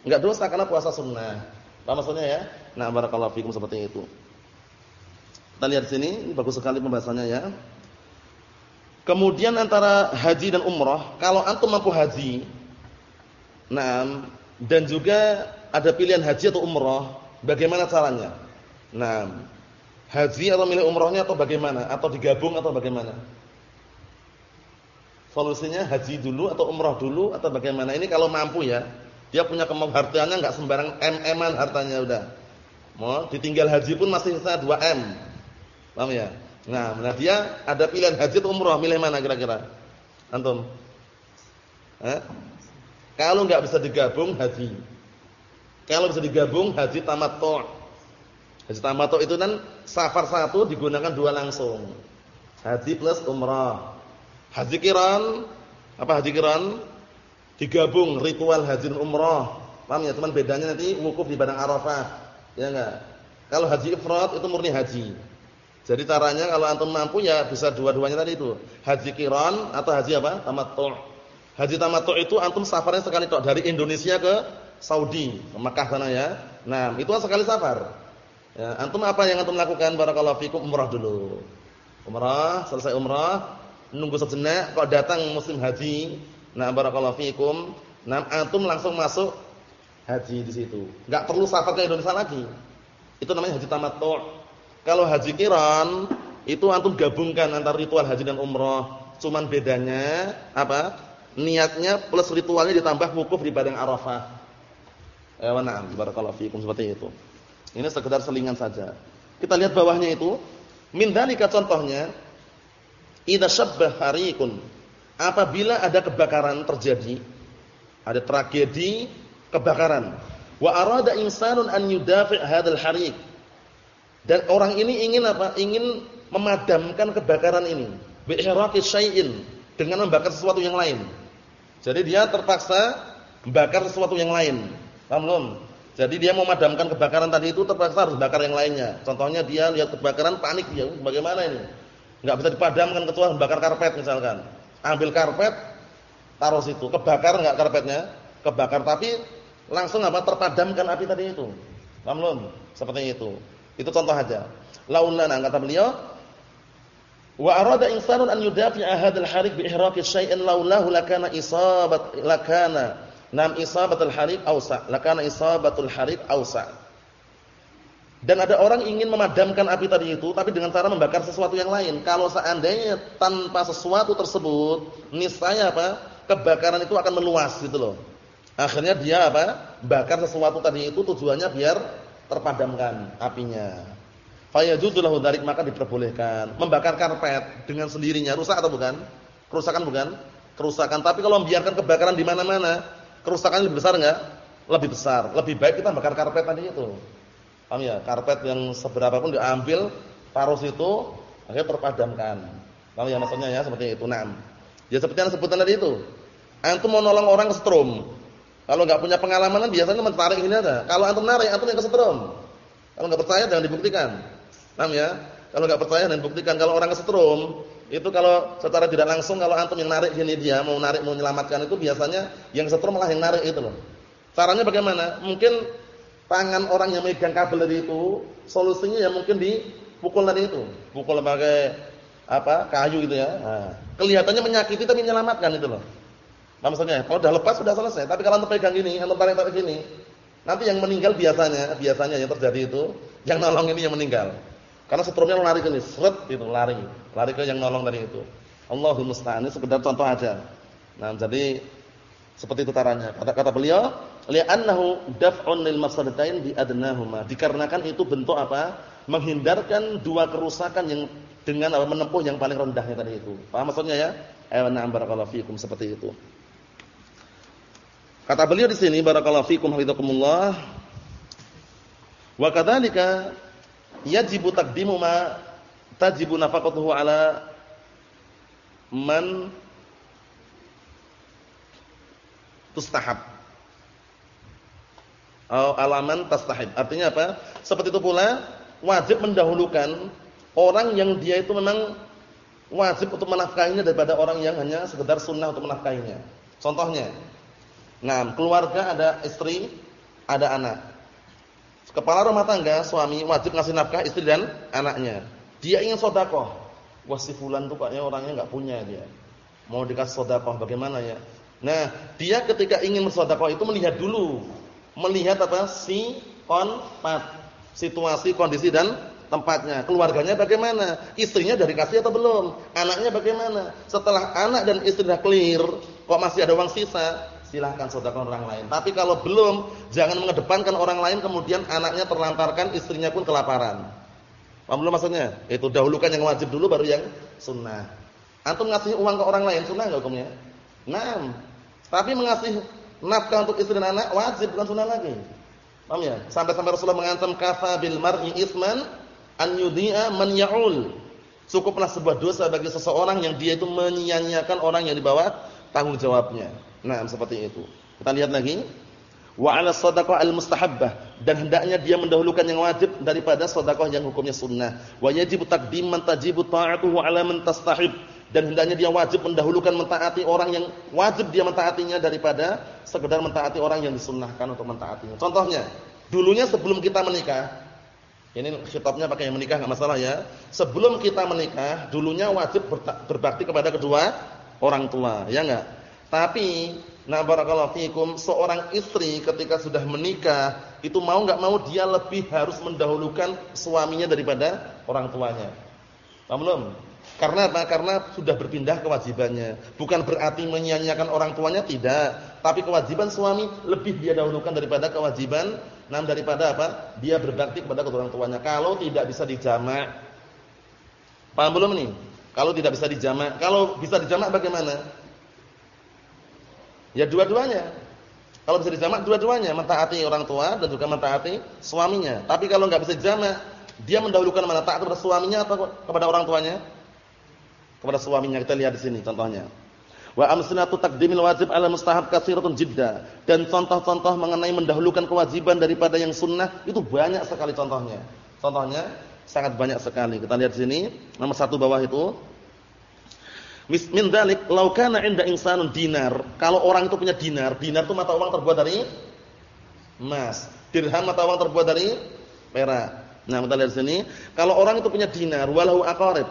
Enggak dosa karena puasa sunnah. Apa maksudnya ya? Nah, barakallahu fikum seperti itu. Kita lihat sini, ini bagus sekali pembahasannya ya. Kemudian antara haji dan umrah, kalau antum mampu haji, nah, dan juga ada pilihan haji atau umrah, bagaimana caranya? Nah, Haji atau milik umrohnya atau bagaimana? Atau digabung atau bagaimana? Solusinya haji dulu atau umroh dulu atau bagaimana? Ini kalau mampu ya. Dia punya kemampuan hartanya enggak sembarang M-an hartanya udah. Mau ditinggal haji pun masih sisa 2 M. Paham ya? Nah, nah dia ada pilihan haji atau umroh, milih mana kira-kira? Antum? Eh? Kalau enggak bisa digabung haji. Kalau bisa digabung haji tamattu'. Haji tamattu itu kan safar satu digunakan dua langsung. Haji plus umrah. Haji kiran apa haji kiran? Digabung ritual haji dan umrah. Paham ya? Cuman bedanya nanti wukuf di padang Arafah. Ya enggak? Kalau haji ifrat itu murni haji. Jadi caranya kalau antum mampu ya bisa dua-duanya tadi itu. Haji kiron atau haji apa? Tamattu'. Haji tamattu' itu antum safarnya sekali tok dari Indonesia ke Saudi, ke Mekah sana ya. Nah, itu sekali safar. Ya, antum apa yang antum lakukan? Barakallahu fikum umrah dulu. Umrah, selesai umrah, nunggu sejenak kalau datang musim haji. Nah, barakallahu fikum, nah antum langsung masuk haji di situ. Enggak perlu safar ke Indonesia lagi. Itu namanya haji tamattu'. Kalau haji kiran itu antum gabungkan antara ritual haji dan umroh. Cuman bedanya apa? Niatnya plus ritualnya ditambah wukuf di padang Arafah. Eh, na'am, barakallahu fiikum seperti itu. Ini sekedar selingan saja. Kita lihat bawahnya itu. Min dalika contohnya idza syabbah harikun. Apabila ada kebakaran terjadi, ada tragedi kebakaran. Wa arada insanun an yudafi' hadzal harik dan orang ini ingin apa? Ingin memadamkan kebakaran ini. Bi'iraqi syai'in dengan membakar sesuatu yang lain. Jadi dia terpaksa membakar sesuatu yang lain. Paham belum? Jadi dia memadamkan kebakaran tadi itu terpaksa harus bakar yang lainnya. Contohnya dia lihat kebakaran panik dia, bagaimana ini? Enggak bisa dipadamkan kecuali membakar karpet misalkan. Ambil karpet taruh situ, kebakar enggak karpetnya? Kebakar tapi langsung apa? terpadamkan api tadi itu. Paham belum? Seperti itu. Itu contoh aja. Laulana kata beliau, wa arada insanun an yudafi'a hadzal harik bi ihraqi syai'in laulahu lakana isabat lakana nam isabatul harik ausa lakana isabatul harik ausa dan ada orang ingin memadamkan api tadi itu tapi dengan cara membakar sesuatu yang lain. Kalau seandainya tanpa sesuatu tersebut niscaya apa? Kebakaran itu akan meluas gitu loh. Akhirnya dia apa? Bakar sesuatu tadi itu tujuannya biar terpadamkan apinya. Fayajuzu lahu dzalik maka diperbolehkan membakar karpet dengan sendirinya rusak atau bukan? Kerusakan bukan? Kerusakan. Tapi kalau membiarkan kebakaran di mana-mana, kerusakan lebih besar enggak? Lebih besar. Lebih baik kita bakar karpet tadi itu. Paham ya? Karpet yang seberapa pun diambil, taruh situ, akhirnya terpadamkan. Paham ya maksudnya ya seperti itu. Naam. Ya seperti yang sebutan tadi itu. Antum mau nolong orang kesetrum, kalau nggak punya pengalaman biasanya menarik ini ada. Kalau antum narik, antum yang kesetrum. Kalau nggak percaya jangan dibuktikan. Paham ya? Kalau nggak percaya dan buktikan. Kalau orang kesetrum, itu kalau secara tidak langsung kalau antum yang narik ini dia mau narik mau menyelamatkan itu biasanya yang kesetrum malah yang narik itu loh. Caranya bagaimana? Mungkin tangan orang yang megang kabel tadi itu solusinya ya mungkin dipukul tadi itu. Pukul pakai apa? kayu gitu ya. Nah, kelihatannya menyakiti tapi menyelamatkan itu loh. Nah, maksudnya, kalau sudah lepas sudah selesai. Tapi kalau antum pegang gini, antum tarik-tarik gini, nanti yang meninggal biasanya, biasanya yang terjadi itu, yang nolong ini yang meninggal. Karena setrumnya lari ke ini, seret itu lari, lari ke yang nolong tadi itu. Allahumma musta'an, ini sekedar contoh aja. Nah, jadi seperti itu caranya. Kata kata beliau, li'annahu daf'un lil mafsadatain bi adnahuma. Dikarenakan itu bentuk apa? Menghindarkan dua kerusakan yang dengan apa menempuh yang paling rendahnya tadi itu. Paham maksudnya ya? Ayo na'am barakallahu fikum seperti itu. Kata beliau di sini barakallahu fikum hafizakumullah. Wa kadzalika yajibu taqdimu ma tajibu nafaqatuhu ala man tustahab. Atau alaman tastahib. Artinya apa? Seperti itu pula wajib mendahulukan orang yang dia itu memang wajib untuk menafkahinya daripada orang yang hanya sekedar sunnah untuk menafkahinya. Contohnya, Nah, keluarga ada istri, ada anak. Kepala rumah tangga, suami wajib ngasih nafkah istri dan anaknya. Dia ingin sodakoh. Wah si fulan tuh kayaknya orangnya nggak punya dia. Mau dikasih sodakoh bagaimana ya? Nah, dia ketika ingin bersodakoh itu melihat dulu. Melihat apa? Si konpat. Situasi, kondisi dan tempatnya. Keluarganya bagaimana? Istrinya dari kasih atau belum? Anaknya bagaimana? Setelah anak dan istri sudah clear, kok masih ada uang sisa? Silahkan sedekah orang lain. Tapi kalau belum, jangan mengedepankan orang lain kemudian anaknya terlantarkan, istrinya pun kelaparan. Paham belum maksudnya? Itu dahulukan yang wajib dulu baru yang sunnah. Antum ngasih uang ke orang lain sunnah enggak hukumnya? Nah, tapi mengasih nafkah untuk istri dan anak wajib bukan sunnah lagi. Paham ya? Sampai-sampai Rasulullah mengancam kafa bil mar'i isman an yudhi'a man ya'ul. Cukuplah sebuah dosa bagi seseorang yang dia itu menyia-nyiakan orang yang di bawah tanggung jawabnya. Nah, seperti itu. Kita lihat lagi. Wa 'ala shadaqah al-mustahabbah dan hendaknya dia mendahulukan yang wajib daripada sedekah yang hukumnya sunnah. Wa yajibu taqdim man tajibu ta'atuhu 'ala man tastahib dan hendaknya dia wajib mendahulukan mentaati orang yang wajib dia mentaatinya daripada sekedar mentaati orang yang disunnahkan untuk mentaatinya. Contohnya, dulunya sebelum kita menikah, ini khitabnya pakai yang menikah enggak masalah ya. Sebelum kita menikah, dulunya wajib berbakti kepada kedua orang tua, ya enggak? Tapi Nah barakallahu fikum seorang istri ketika sudah menikah itu mau nggak mau dia lebih harus mendahulukan suaminya daripada orang tuanya. Paham belum? Karena apa? Karena sudah berpindah kewajibannya. Bukan berarti menyanyiakan orang tuanya tidak, tapi kewajiban suami lebih dia dahulukan daripada kewajiban nam daripada apa? Dia berbakti kepada kedua orang tuanya. Kalau tidak bisa dijamak. Paham belum nih? Kalau tidak bisa dijamak, kalau bisa dijamak bagaimana? Ya dua-duanya. Kalau bisa dijamak dua-duanya, mentaati orang tua dan juga mentaati suaminya. Tapi kalau nggak bisa dijamak, dia mendahulukan mana taat kepada suaminya atau kepada orang tuanya? Kepada suaminya kita lihat di sini contohnya. Wa amsinatu taqdimil wajib 'ala mustahab katsiratun jidda. Dan contoh-contoh mengenai mendahulukan kewajiban daripada yang sunnah itu banyak sekali contohnya. Contohnya sangat banyak sekali. Kita lihat di sini, nomor satu bawah itu Min dzalik law kana 'inda insanun dinar. Kalau orang itu punya dinar, dinar itu mata uang terbuat dari emas. Dirham mata uang terbuat dari perak. Nah, kita lihat sini, kalau orang itu punya dinar walahu aqarib.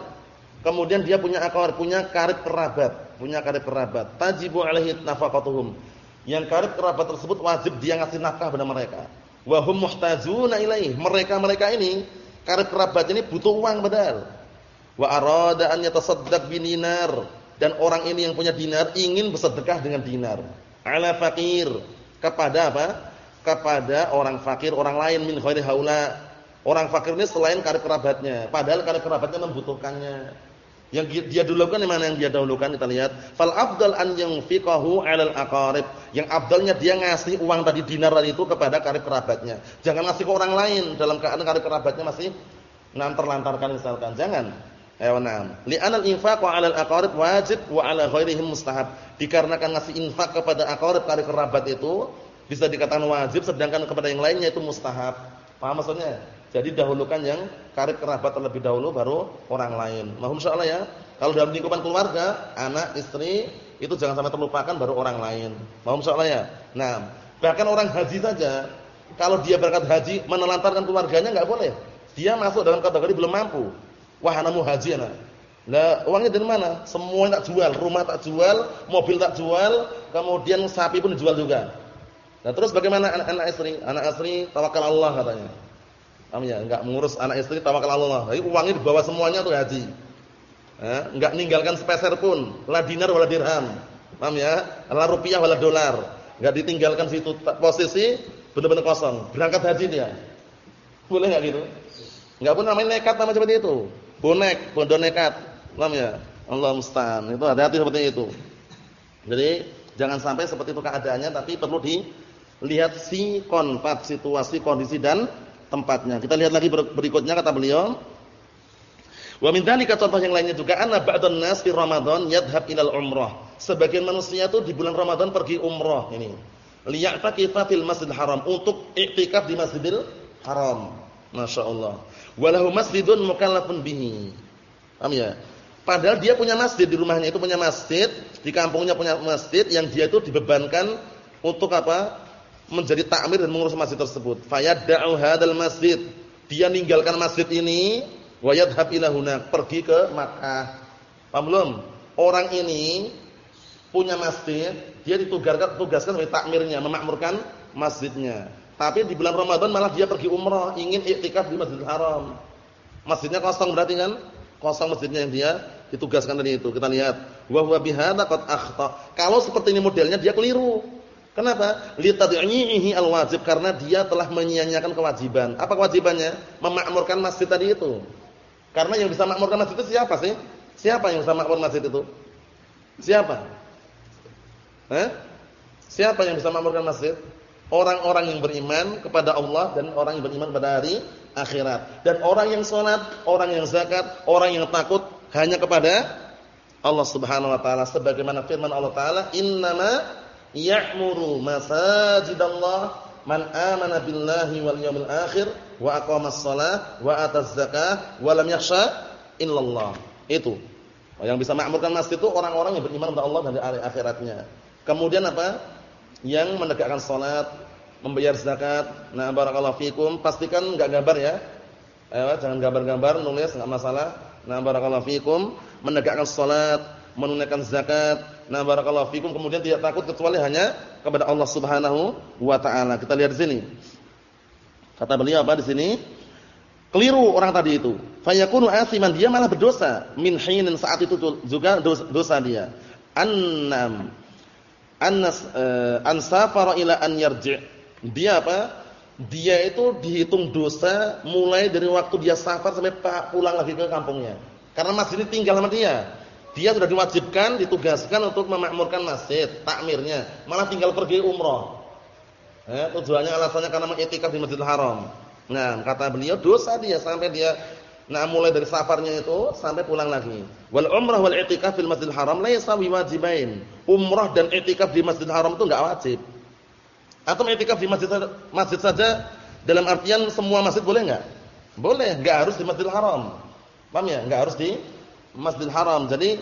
Kemudian dia punya aqarib, punya karib kerabat, punya karib kerabat. Tajibu alaihi nafaqatuhum. Yang karib kerabat tersebut wajib dia ngasih nafkah kepada mereka. Wa hum muhtajuna ilaih. Mereka-mereka ini karib kerabat ini butuh uang padahal Wa arada an yatasaddaq bininar dan orang ini yang punya dinar ingin bersedekah dengan dinar. Ala fakir kepada apa? Kepada orang fakir orang lain min khairi haula. Orang fakir ini selain karib kerabatnya, padahal karib kerabatnya membutuhkannya. Yang dia dulukan di mana yang dia dahulukan kita lihat. Fal afdal an yunfiqahu 'alal aqarib. Yang afdalnya dia ngasih uang tadi dinar tadi itu kepada karib kerabatnya. Jangan ngasih ke orang lain dalam keadaan karib kerabatnya masih ngantar-lantarkan misalkan. Jangan. Ayo na'am. Li'anal infaq 'alal aqarib wajib wa 'ala ghairihim mustahab. Dikarenakan ngasih infak kepada aqarib kari kerabat itu bisa dikatakan wajib sedangkan kepada yang lainnya itu mustahab. Paham maksudnya? Jadi dahulukan yang karib kerabat terlebih dahulu baru orang lain. Mohon insyaallah ya. Kalau dalam lingkupan keluarga, anak, istri itu jangan sampai terlupakan baru orang lain. Mohon insyaallah ya. Nah, bahkan orang haji saja kalau dia berangkat haji menelantarkan keluarganya enggak boleh. Dia masuk dalam kategori belum mampu. Wahana muhaji anak. Lah uangnya dari mana? Semua tak jual, rumah tak jual, mobil tak jual, kemudian sapi pun dijual juga. Nah terus bagaimana anak-anak istri? Anak istri tawakal Allah katanya. Paham ya? Enggak mengurus anak istri tawakal Allah. Jadi uangnya dibawa semuanya untuk haji. Eh, enggak ninggalkan sepeser pun, la dinar wala dirham. Paham ya? La rupiah wala dolar. Enggak ditinggalkan situ posisi benar-benar kosong. Berangkat haji dia. Boleh enggak gitu? Enggak pun namanya nekat nama seperti itu bonek, bodoh nekat. Paham ya? Allah musta'an. Itu hati-hati seperti itu. Jadi jangan sampai seperti itu keadaannya tapi perlu dilihat si konfat, situasi, kondisi dan tempatnya. Kita lihat lagi berikutnya kata beliau. Wa min dzalika contoh yang lainnya juga anna ba'dun nas fi Ramadan yadhhab ilal umrah. Sebagian manusia itu di bulan Ramadan pergi umrah ini. Liya'takifa fil Masjidil Haram untuk iktikaf di Masjidil Haram. Masya Allah. Walahu masjidun mukallafun bihi. Paham ya? Padahal dia punya masjid di rumahnya itu punya masjid, di kampungnya punya masjid yang dia itu dibebankan untuk apa? Menjadi takmir dan mengurus masjid tersebut. Fayadda'u hadzal masjid. Dia meninggalkan masjid ini wa yadhhab ila pergi ke Makkah. Paham belum? Orang ini punya masjid, dia ditugaskan tugaskan sebagai takmirnya, memakmurkan masjidnya. Tapi di bulan Ramadan malah dia pergi umrah, ingin iktikaf di Masjidil Haram. Masjidnya kosong berarti kan? Kosong masjidnya yang dia ditugaskan tadi itu. Kita lihat, wa huwa bihadza qad akhta. Kalau seperti ini modelnya dia keliru. Kenapa? Litad'ihi alwajib karena dia telah menyia-nyiakan kewajiban. Apa kewajibannya? Memakmurkan masjid tadi itu. Karena yang bisa makmurkan masjid itu siapa sih? Siapa yang bisa makmur masjid itu? Siapa? Eh? Siapa yang bisa makmurkan masjid? Orang-orang yang beriman kepada Allah dan orang yang beriman pada hari akhirat. Dan orang yang sholat, orang yang zakat, orang yang takut hanya kepada Allah Subhanahu wa taala sebagaimana firman Allah taala, "Innama ya'muru masajidallah man amana billahi wal yawmil akhir wa aqamas shalah wa ataz zakah wa lam yakhsha illallah. Itu. Yang bisa makmurkan masjid itu orang-orang yang beriman kepada Allah dan hari akhiratnya. Kemudian apa? Yang menegakkan salat, membayar zakat. Nah, barakallahu fikum, pastikan enggak gambar ya. Ayo, jangan gambar-gambar, nulis enggak masalah. Nah, barakallahu fikum, menegakkan salat, menunaikan zakat. Nah, barakallahu fikum, kemudian tidak takut kecuali hanya kepada Allah Subhanahu wa taala. Kita lihat di sini. Kata beliau apa di sini? Keliru orang tadi itu. Fayakunu asiman, dia malah berdosa. Min hinin saat itu juga dosa dia. Annam annas uh, ansafara ila an yarji'. Dia apa? dia itu dihitung dosa mulai dari waktu dia safar sampai pulang lagi ke kampungnya. Karena masjid ini tinggal sama dia. Dia sudah diwajibkan, ditugaskan untuk memakmurkan masjid, takmirnya. Malah tinggal pergi umroh. Eh, tujuannya alasannya karena mengitikaf di Masjidil Haram. Nah, kata beliau dosa dia sampai dia nah mulai dari safarnya itu sampai pulang lagi. Wal umrah wal i'tikaf fil Masjidil Haram laisa biwajibain. Umrah dan i'tikaf di Masjidil Haram itu enggak wajib. Atau i'tikaf di masjid masjid saja dalam artian semua masjid boleh enggak? Boleh, enggak harus di Masjidil Haram. Paham ya? Enggak harus di Masjidil Haram. Jadi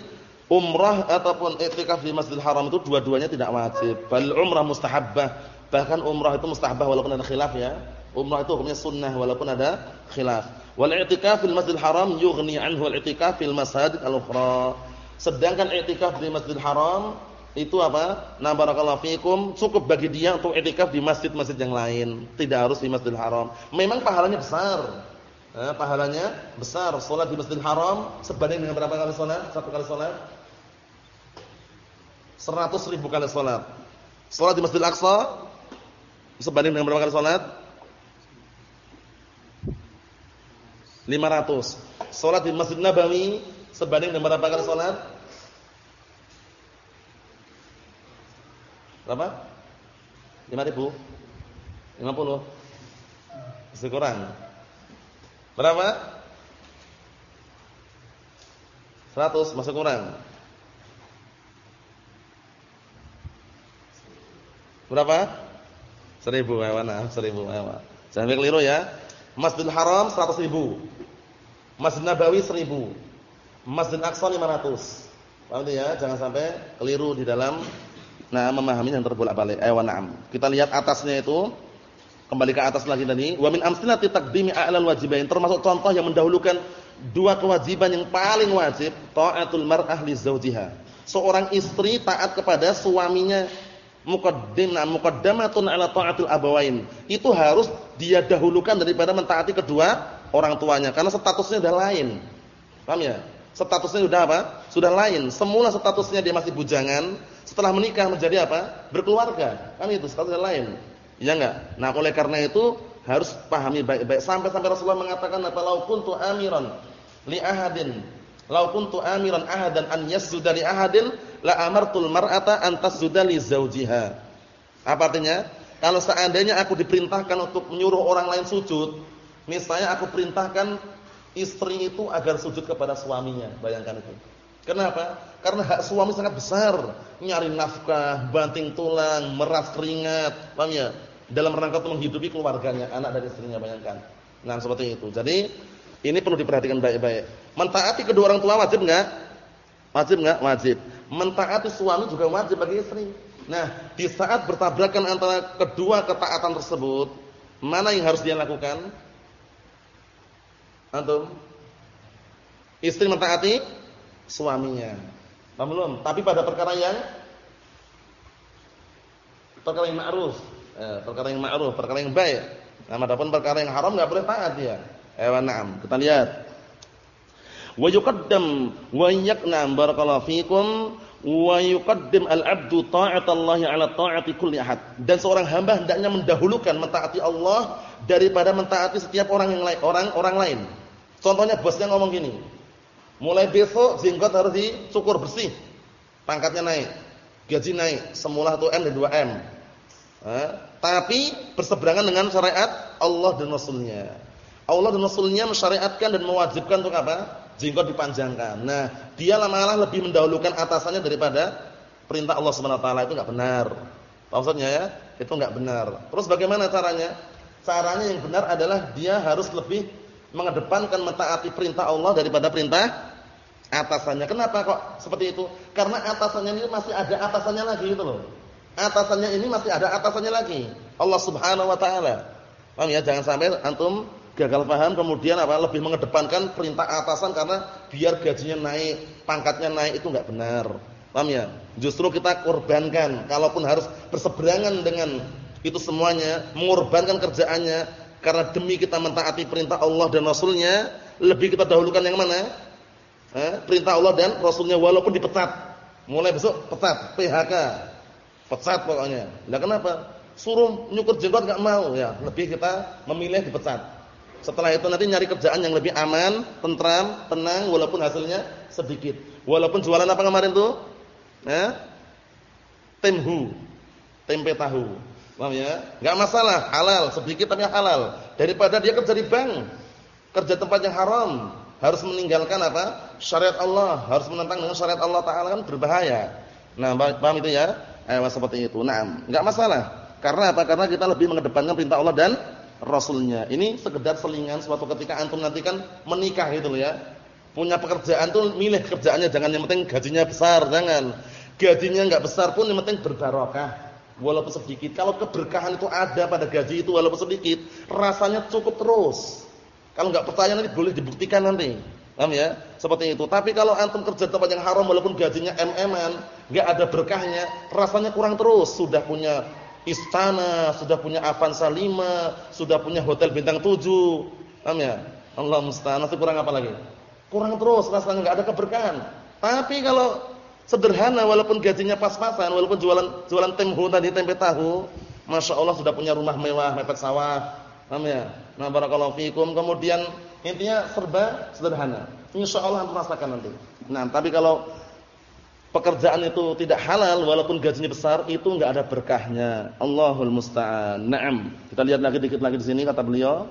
umrah ataupun i'tikaf di Masjidil Haram itu dua-duanya tidak wajib. Bal umrah mustahabbah. Bahkan umrah itu mustahabbah walaupun ada khilaf ya. Umrah itu hukumnya sunnah walaupun ada khilaf. Wal i'tikaf fil Masjidil Haram yughni anhu al i'tikaf fil masajid al-ukhra. Sedangkan i'tikaf di Masjidil Haram itu apa? Na barakallahu fikum, cukup bagi dia untuk etikaf di masjid-masjid yang lain, tidak harus di Masjidil Haram. Memang pahalanya besar. Eh, pahalanya besar. Salat di Masjidil Haram sebanding dengan berapa kali salat? Satu kali salat? 100 ribu kali salat. Salat di Masjidil Aqsa sebanding dengan berapa kali salat? 500. Salat di Masjid Nabawi sebanding dengan berapa kali salat? Berapa? 5 ribu? 50? Masih kurang. Berapa? 100 masih kurang. Berapa? 1000 ya mana? 1000 ya. Jangan keliru ya. Masjidil Haram 100 ribu. Masjid Nabawi 1000. Masjid Aqsa 500. Paham ya? Jangan sampai keliru di dalam Nah, memahami yang terbolak-balik. Ayo na'am. Kita lihat atasnya itu. Kembali ke atas lagi tadi. Wa min amsilati taqdimi a'lal wajibain. Termasuk contoh yang mendahulukan dua kewajiban yang paling wajib, ta'atul mar'ah li zawjiha. Seorang istri taat kepada suaminya. Muqaddimna muqaddamatun 'ala ta'atil abawain. Itu harus dia dahulukan daripada mentaati kedua orang tuanya karena statusnya sudah lain. Paham ya? Statusnya sudah apa? Sudah lain. Semula statusnya dia masih bujangan, setelah menikah menjadi apa? Berkeluarga. Kan itu status lain. Iya enggak? Nah, oleh karena itu harus pahami baik-baik sampai-sampai Rasulullah mengatakan apa lau kuntu amiran li ahadin lau kuntu amiran ahadan an yasjuda li ahadin la amartul mar'ata an tasjuda li zawjiha. Apa artinya? Kalau seandainya aku diperintahkan untuk menyuruh orang lain sujud, misalnya aku perintahkan istri itu agar sujud kepada suaminya, bayangkan itu. Kenapa? Karena hak suami sangat besar, nyari nafkah, banting tulang, meras keringat, paham ya? Dalam rangka untuk menghidupi keluarganya, anak dan istrinya bayangkan. Nah, seperti itu. Jadi, ini perlu diperhatikan baik-baik. Mentaati kedua orang tua wajib enggak? Wajib enggak? Wajib. Mentaati suami juga wajib bagi istri. Nah, di saat bertabrakan antara kedua ketaatan tersebut, mana yang harus dia lakukan? Antum? Istri mentaati suaminya. Paham belum? Tapi pada perkara yang perkara yang ma'ruf, eh, perkara yang ma'ruf, perkara yang baik. Nah, adapun perkara yang haram enggak boleh taat dia. Eh, na'am. Kita lihat. Wa yuqaddam wa yaknam barakallahu fikum wa yuqaddim al-'abdu ta'atallahi 'ala ta'ati kulli ahad. Dan seorang hamba hendaknya mendahulukan mentaati Allah daripada mentaati setiap orang yang lain, orang orang lain. Contohnya bosnya ngomong gini, Mulai besok jenggot harus dicukur bersih. Pangkatnya naik. Gaji naik. Semula 1M dan 2M. Eh, tapi berseberangan dengan syariat Allah dan Rasulnya. Allah dan Rasulnya mensyariatkan dan mewajibkan untuk apa? Jenggot dipanjangkan. Nah, dia malah lebih mendahulukan atasannya daripada perintah Allah Subhanahu wa taala itu enggak benar. Maksudnya ya? itu enggak benar. Terus bagaimana caranya? Caranya yang benar adalah dia harus lebih mengedepankan mentaati perintah Allah daripada perintah atasannya. Kenapa kok seperti itu? Karena atasannya ini masih ada atasannya lagi gitu loh. Atasannya ini masih ada atasannya lagi. Allah Subhanahu wa taala. Paham ya? Jangan sampai antum gagal paham kemudian apa lebih mengedepankan perintah atasan karena biar gajinya naik, pangkatnya naik itu enggak benar. Paham ya? Justru kita korbankan kalaupun harus berseberangan dengan itu semuanya, mengorbankan kerjaannya karena demi kita mentaati perintah Allah dan Rasulnya, lebih kita dahulukan yang mana? Eh, perintah Allah dan Rasulnya walaupun dipecat. Mulai besok pecat, PHK. Pecat pokoknya. Lah kenapa? Suruh nyukur jenggot enggak mau ya, lebih kita memilih dipecat. Setelah itu nanti nyari kerjaan yang lebih aman, tentram, tenang walaupun hasilnya sedikit. Walaupun jualan apa kemarin tuh? Eh? Temhu. Tempe tahu. Paham ya? Enggak masalah, halal, sedikit tapi halal. Daripada dia kerja di bank, kerja tempat yang haram, harus meninggalkan apa? Syariat Allah, harus menentang dengan syariat Allah taala kan berbahaya. Nah, paham itu ya? Eh, seperti itu. Nah, enggak masalah. Karena apa? Karena kita lebih mengedepankan perintah Allah dan Rasulnya. Ini sekedar selingan suatu ketika antum nanti kan menikah gitu loh ya. Punya pekerjaan tuh milih kerjaannya jangan yang penting gajinya besar, jangan gajinya enggak besar pun yang penting berbarokah walaupun sedikit. Kalau keberkahan itu ada pada gaji itu walaupun sedikit, rasanya cukup terus. Kalau enggak percaya nanti boleh dibuktikan nanti. Paham ya? Seperti itu. Tapi kalau antum kerja tempat yang haram walaupun gajinya mm-an, enggak ada berkahnya, rasanya kurang terus. Sudah punya istana, sudah punya Avanza 5, sudah punya hotel bintang 7. Paham ya? Allah musta'an. kurang apa lagi? Kurang terus rasanya enggak ada keberkahan. Tapi kalau Sederhana walaupun gajinya pas-pasan, walaupun jualan jualan tempe tadi tempe tahu, Masya Allah sudah punya rumah mewah, mepet sawah. Paham ya? Nah, barakallahu fikum. Kemudian intinya serba sederhana. Insya Allah antum nanti. Nah, tapi kalau pekerjaan itu tidak halal walaupun gajinya besar, itu enggak ada berkahnya. Allahul musta'an. Naam. Kita lihat lagi dikit lagi di sini kata beliau.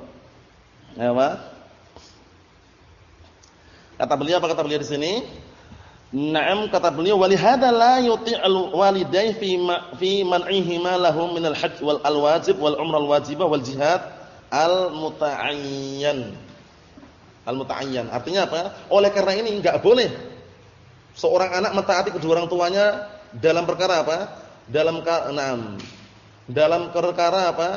Pak. Kata beliau apa kata beliau di sini? Naam kata beliau walihada la yuti'al walidai fi ma, fi man'ihima lahum min al-hajj wal al-wajib wal umrah al-wajibah wal jihad al-muta'ayyan. Al-muta'ayyan. Artinya apa? Oleh karena ini enggak boleh seorang anak mentaati kedua orang tuanya dalam perkara apa? Dalam enam. Dalam perkara apa?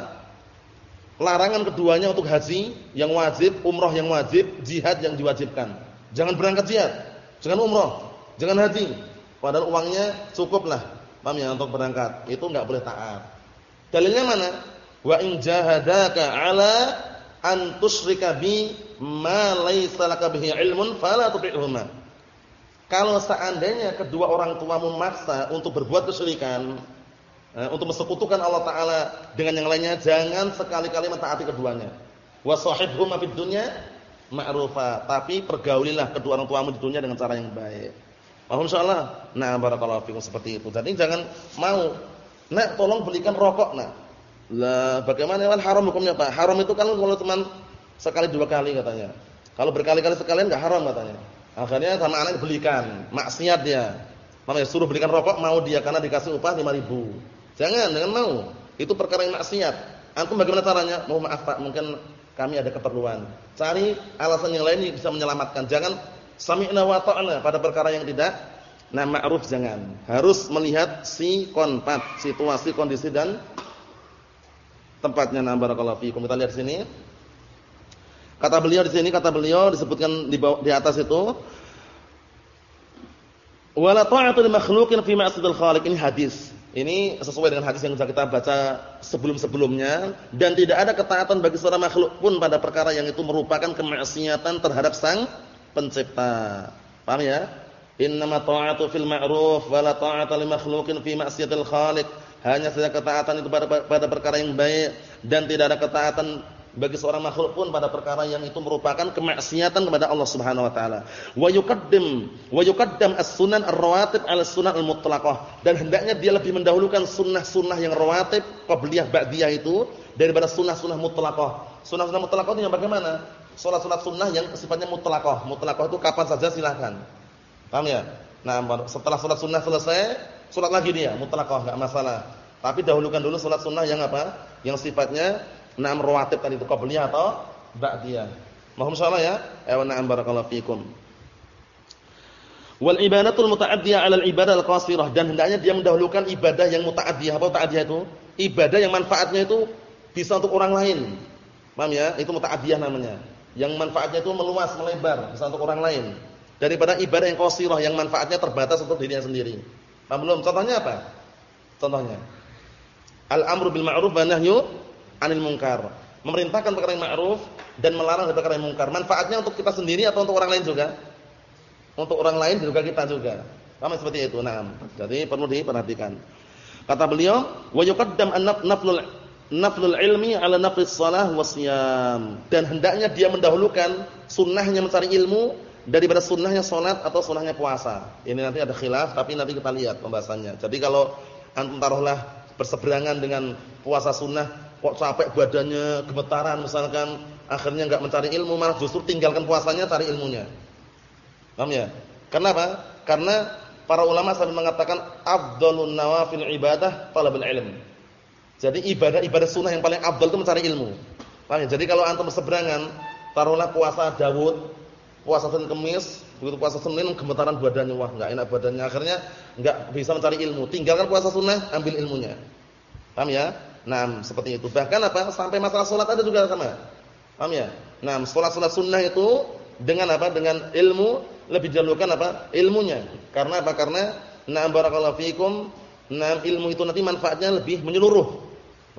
Larangan keduanya untuk haji yang wajib, umrah yang wajib, jihad yang diwajibkan. Jangan berangkat jihad, jangan umrah Jangan haji. Padahal uangnya cukuplah. Paham ya untuk berangkat. Itu enggak boleh taat. Dalilnya mana? Wa in jahadaka 'ala an tusyrika bi ma laysa laka bihi ilmun fala. Kalau seandainya kedua orang tua memaksa untuk berbuat kesyirikan, eh, untuk mensekutukan Allah taala dengan yang lainnya, jangan sekali-kali mentaati keduanya. Wa sahibhuma fid dunya ma'rufa, tapi pergaulilah kedua orang tuamu di dunia dengan cara yang baik. Paham insyaallah? Nah, barakallahu fikum seperti itu. Jadi jangan mau, "Nak, tolong belikan rokok, Nak." Lah, bagaimana kan haram hukumnya, Pak? Haram itu kan kalau cuma sekali dua kali katanya. Kalau berkali-kali sekalian enggak haram katanya. Akhirnya sama anak belikan, maksiat dia. Mana ya suruh belikan rokok mau dia karena dikasih upah 5000. Jangan, jangan mau. Itu perkara yang maksiat. Antum bagaimana caranya? Mau maaf Pak, mungkin kami ada keperluan. Cari alasan yang lain yang bisa menyelamatkan. Jangan Sami'na wa ta'na pada perkara yang tidak nah ma'ruf jangan. Harus melihat si konpat, situasi, kondisi dan tempatnya. Nah barakallahu fiikum. Kita lihat sini. Kata beliau di sini, kata beliau disebutkan di bawah, di atas itu wala ta'atu li makhluqin fi ma'siyatil khaliq. Ini hadis. Ini sesuai dengan hadis yang sudah kita baca sebelum-sebelumnya dan tidak ada ketaatan bagi seorang makhluk pun pada perkara yang itu merupakan kemaksiatan terhadap sang pencipta. Paham ya? Innama ta'atu fil ma'ruf wa la ta'ata li makhluqin fi ma'siyatil khaliq. Hanya saja ketaatan itu pada pada perkara yang baik dan tidak ada ketaatan bagi seorang makhluk pun pada perkara yang itu merupakan kemaksiatan kepada Allah Subhanahu wa taala. Wa yuqaddim wa yuqaddam as-sunan ar-rawatib 'ala sunan al-mutlaqah dan hendaknya dia lebih mendahulukan sunnah-sunnah yang rawatib qabliyah ba'diyah itu daripada sunnah-sunnah mutlaqah. Sunnah-sunnah mutlaqah itu yang bagaimana? Salat-salat sunnah yang sifatnya mutlaqah. Mutlaqah itu kapan saja silahkan. Paham ya? Nah, setelah salat sunnah selesai, salat lagi dia mutlaqah enggak masalah. Tapi dahulukan dulu salat sunnah yang apa? Yang sifatnya na'am rawatib tadi itu qabliyah atau ba'diyah. Mohon salah ya. Ayo na'am barakallahu fikum. Wal ibadatul muta'addiyah 'ala al-ibadah al-qasirah dan hendaknya dia mendahulukan ibadah yang muta'addiyah. Apa muta'addiyah itu? Ibadah yang manfaatnya itu bisa untuk orang lain. Paham ya? Itu muta'addiyah namanya. Yang manfaatnya itu meluas, melebar, bisa untuk orang lain. Daripada ibadah yang qasirah yang manfaatnya terbatas untuk dirinya sendiri. Paham belum? Contohnya apa? Contohnya. Al-amru bil ma'ruf wa nahyu 'anil munkar. Memerintahkan perkara yang ma'ruf dan melarang perkara yang munkar. Manfaatnya untuk kita sendiri atau untuk orang lain juga? untuk orang lain juga kita juga. Sama seperti itu. Nah, jadi perlu diperhatikan. Kata beliau, wa yuqaddam an-naflul naflul ilmi ala naflis shalah wasyam. Dan hendaknya dia mendahulukan sunnahnya mencari ilmu daripada sunnahnya salat atau sunnahnya puasa. Ini nanti ada khilaf tapi nanti kita lihat pembahasannya. Jadi kalau antum taruhlah berseberangan dengan puasa sunnah kok capek badannya gemetaran misalkan akhirnya enggak mencari ilmu malah justru tinggalkan puasanya cari ilmunya Paham ya? Kenapa? Karena para ulama sampai mengatakan afdhalun nawafil ibadah talabul ilm. Jadi ibadah-ibadah sunnah yang paling afdal itu mencari ilmu. Paham ya? Jadi kalau antum seberangan, taruhlah puasa Dawud, puasa Senin Kamis, begitu puasa Senin gemetaran badannya, wah enggak enak badannya, akhirnya enggak bisa mencari ilmu. Tinggalkan puasa sunnah, ambil ilmunya. Paham ya? Nah, seperti itu. Bahkan apa? Sampai masalah salat ada juga sama. Paham ya? Nah, salat-salat sunnah itu dengan apa? Dengan ilmu lebih didahulukan apa? ilmunya. Karena apa? Karena na'am barakallahu fikum, na'am ilmu itu nanti manfaatnya lebih menyeluruh.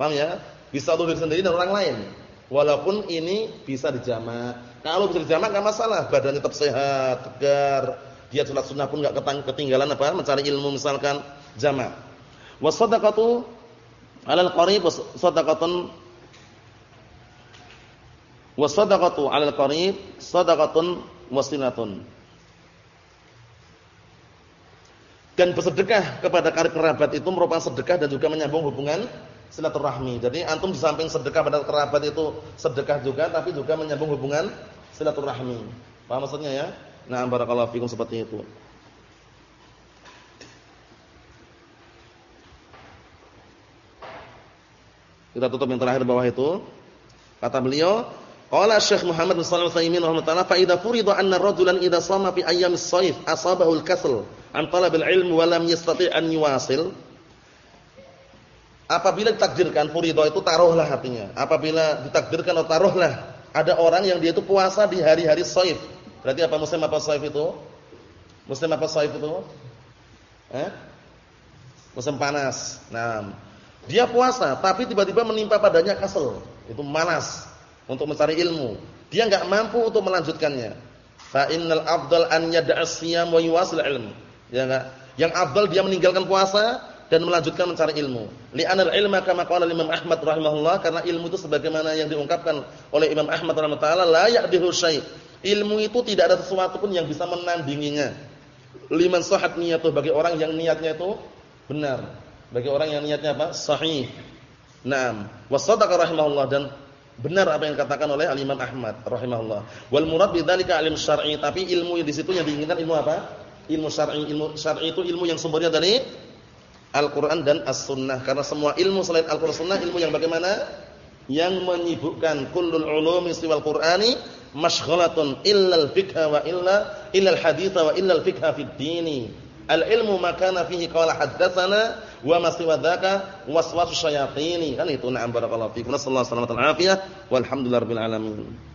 Paham ya? Bisa untuk diri sendiri dan orang lain. Walaupun ini bisa dijamak. Kalau bisa dijamak enggak masalah, badannya tetap sehat, tegar. Dia salat sunnah pun enggak ketinggalan apa? Mencari ilmu misalkan jamak. Wasadaqatu 'alal qarib sadaqatun wasadaqatu 'alal qarib sadaqatun wasilatun. Dan bersedekah kepada karib kerabat itu merupakan sedekah dan juga menyambung hubungan silaturahmi. Jadi antum di samping sedekah pada kerabat itu sedekah juga tapi juga menyambung hubungan silaturahmi. Paham maksudnya ya? Nah, barakallahu fikum seperti itu. Kita tutup yang terakhir bawah itu. Kata beliau, Qala Syekh Muhammad bin Shalih Al-Utsaimin rahimahullah fa idza furida anna rajulan idza sama fi ayyamis shaif asabahu al-kasl an talabil ilm wa lam yastati' an yuwasil Apabila ditakdirkan furida itu taruhlah artinya. Apabila ditakdirkan atau taruhlah ada orang yang dia itu puasa di hari-hari shaif. Berarti apa musim apa shaif itu? Musim apa shaif itu? Eh? Musim panas. Nah, dia puasa tapi tiba-tiba menimpa padanya kasel. Itu malas untuk mencari ilmu. Dia enggak mampu untuk melanjutkannya. Fa innal afdal an yad'as siyam wa yuwasil ilm. Ya enggak? Yang afdal dia meninggalkan puasa dan melanjutkan mencari ilmu. Li'anal ilma kama qala Imam Ahmad rahimahullah karena ilmu itu sebagaimana yang diungkapkan oleh Imam Ahmad rahimahullah la ya'dihu syai'. Ilmu itu tidak ada sesuatu pun yang bisa menandinginya. Liman sahat niyatuh bagi orang yang niatnya itu benar. Bagi orang yang niatnya apa? Sahih. Naam. Wasadaqa rahimahullah dan Benar apa yang dikatakan oleh Al-Imam Ahmad rahimahullah. Wal murad bidzalika ilmu syar'i, tapi ilmu di situ yang diinginkan ilmu apa? Ilmu syar'i. Ilmu syar'i itu ilmu yang sumbernya dari Al-Qur'an dan As-Sunnah. Karena semua ilmu selain Al-Qur'an Sunnah ilmu yang bagaimana? Yang menyibukkan kullul ulumi siwal Qur'ani masyghalatun illal fiqha wa illa illal haditha wa illal fiqha fid dini. Al-ilmu makana fihi qala haddatsana wa ma siwa waswasu syayatini. Kan itu na'am barakallahu fikum. Nasallahu alaihi wasallam walhamdulillahirabbil alamin.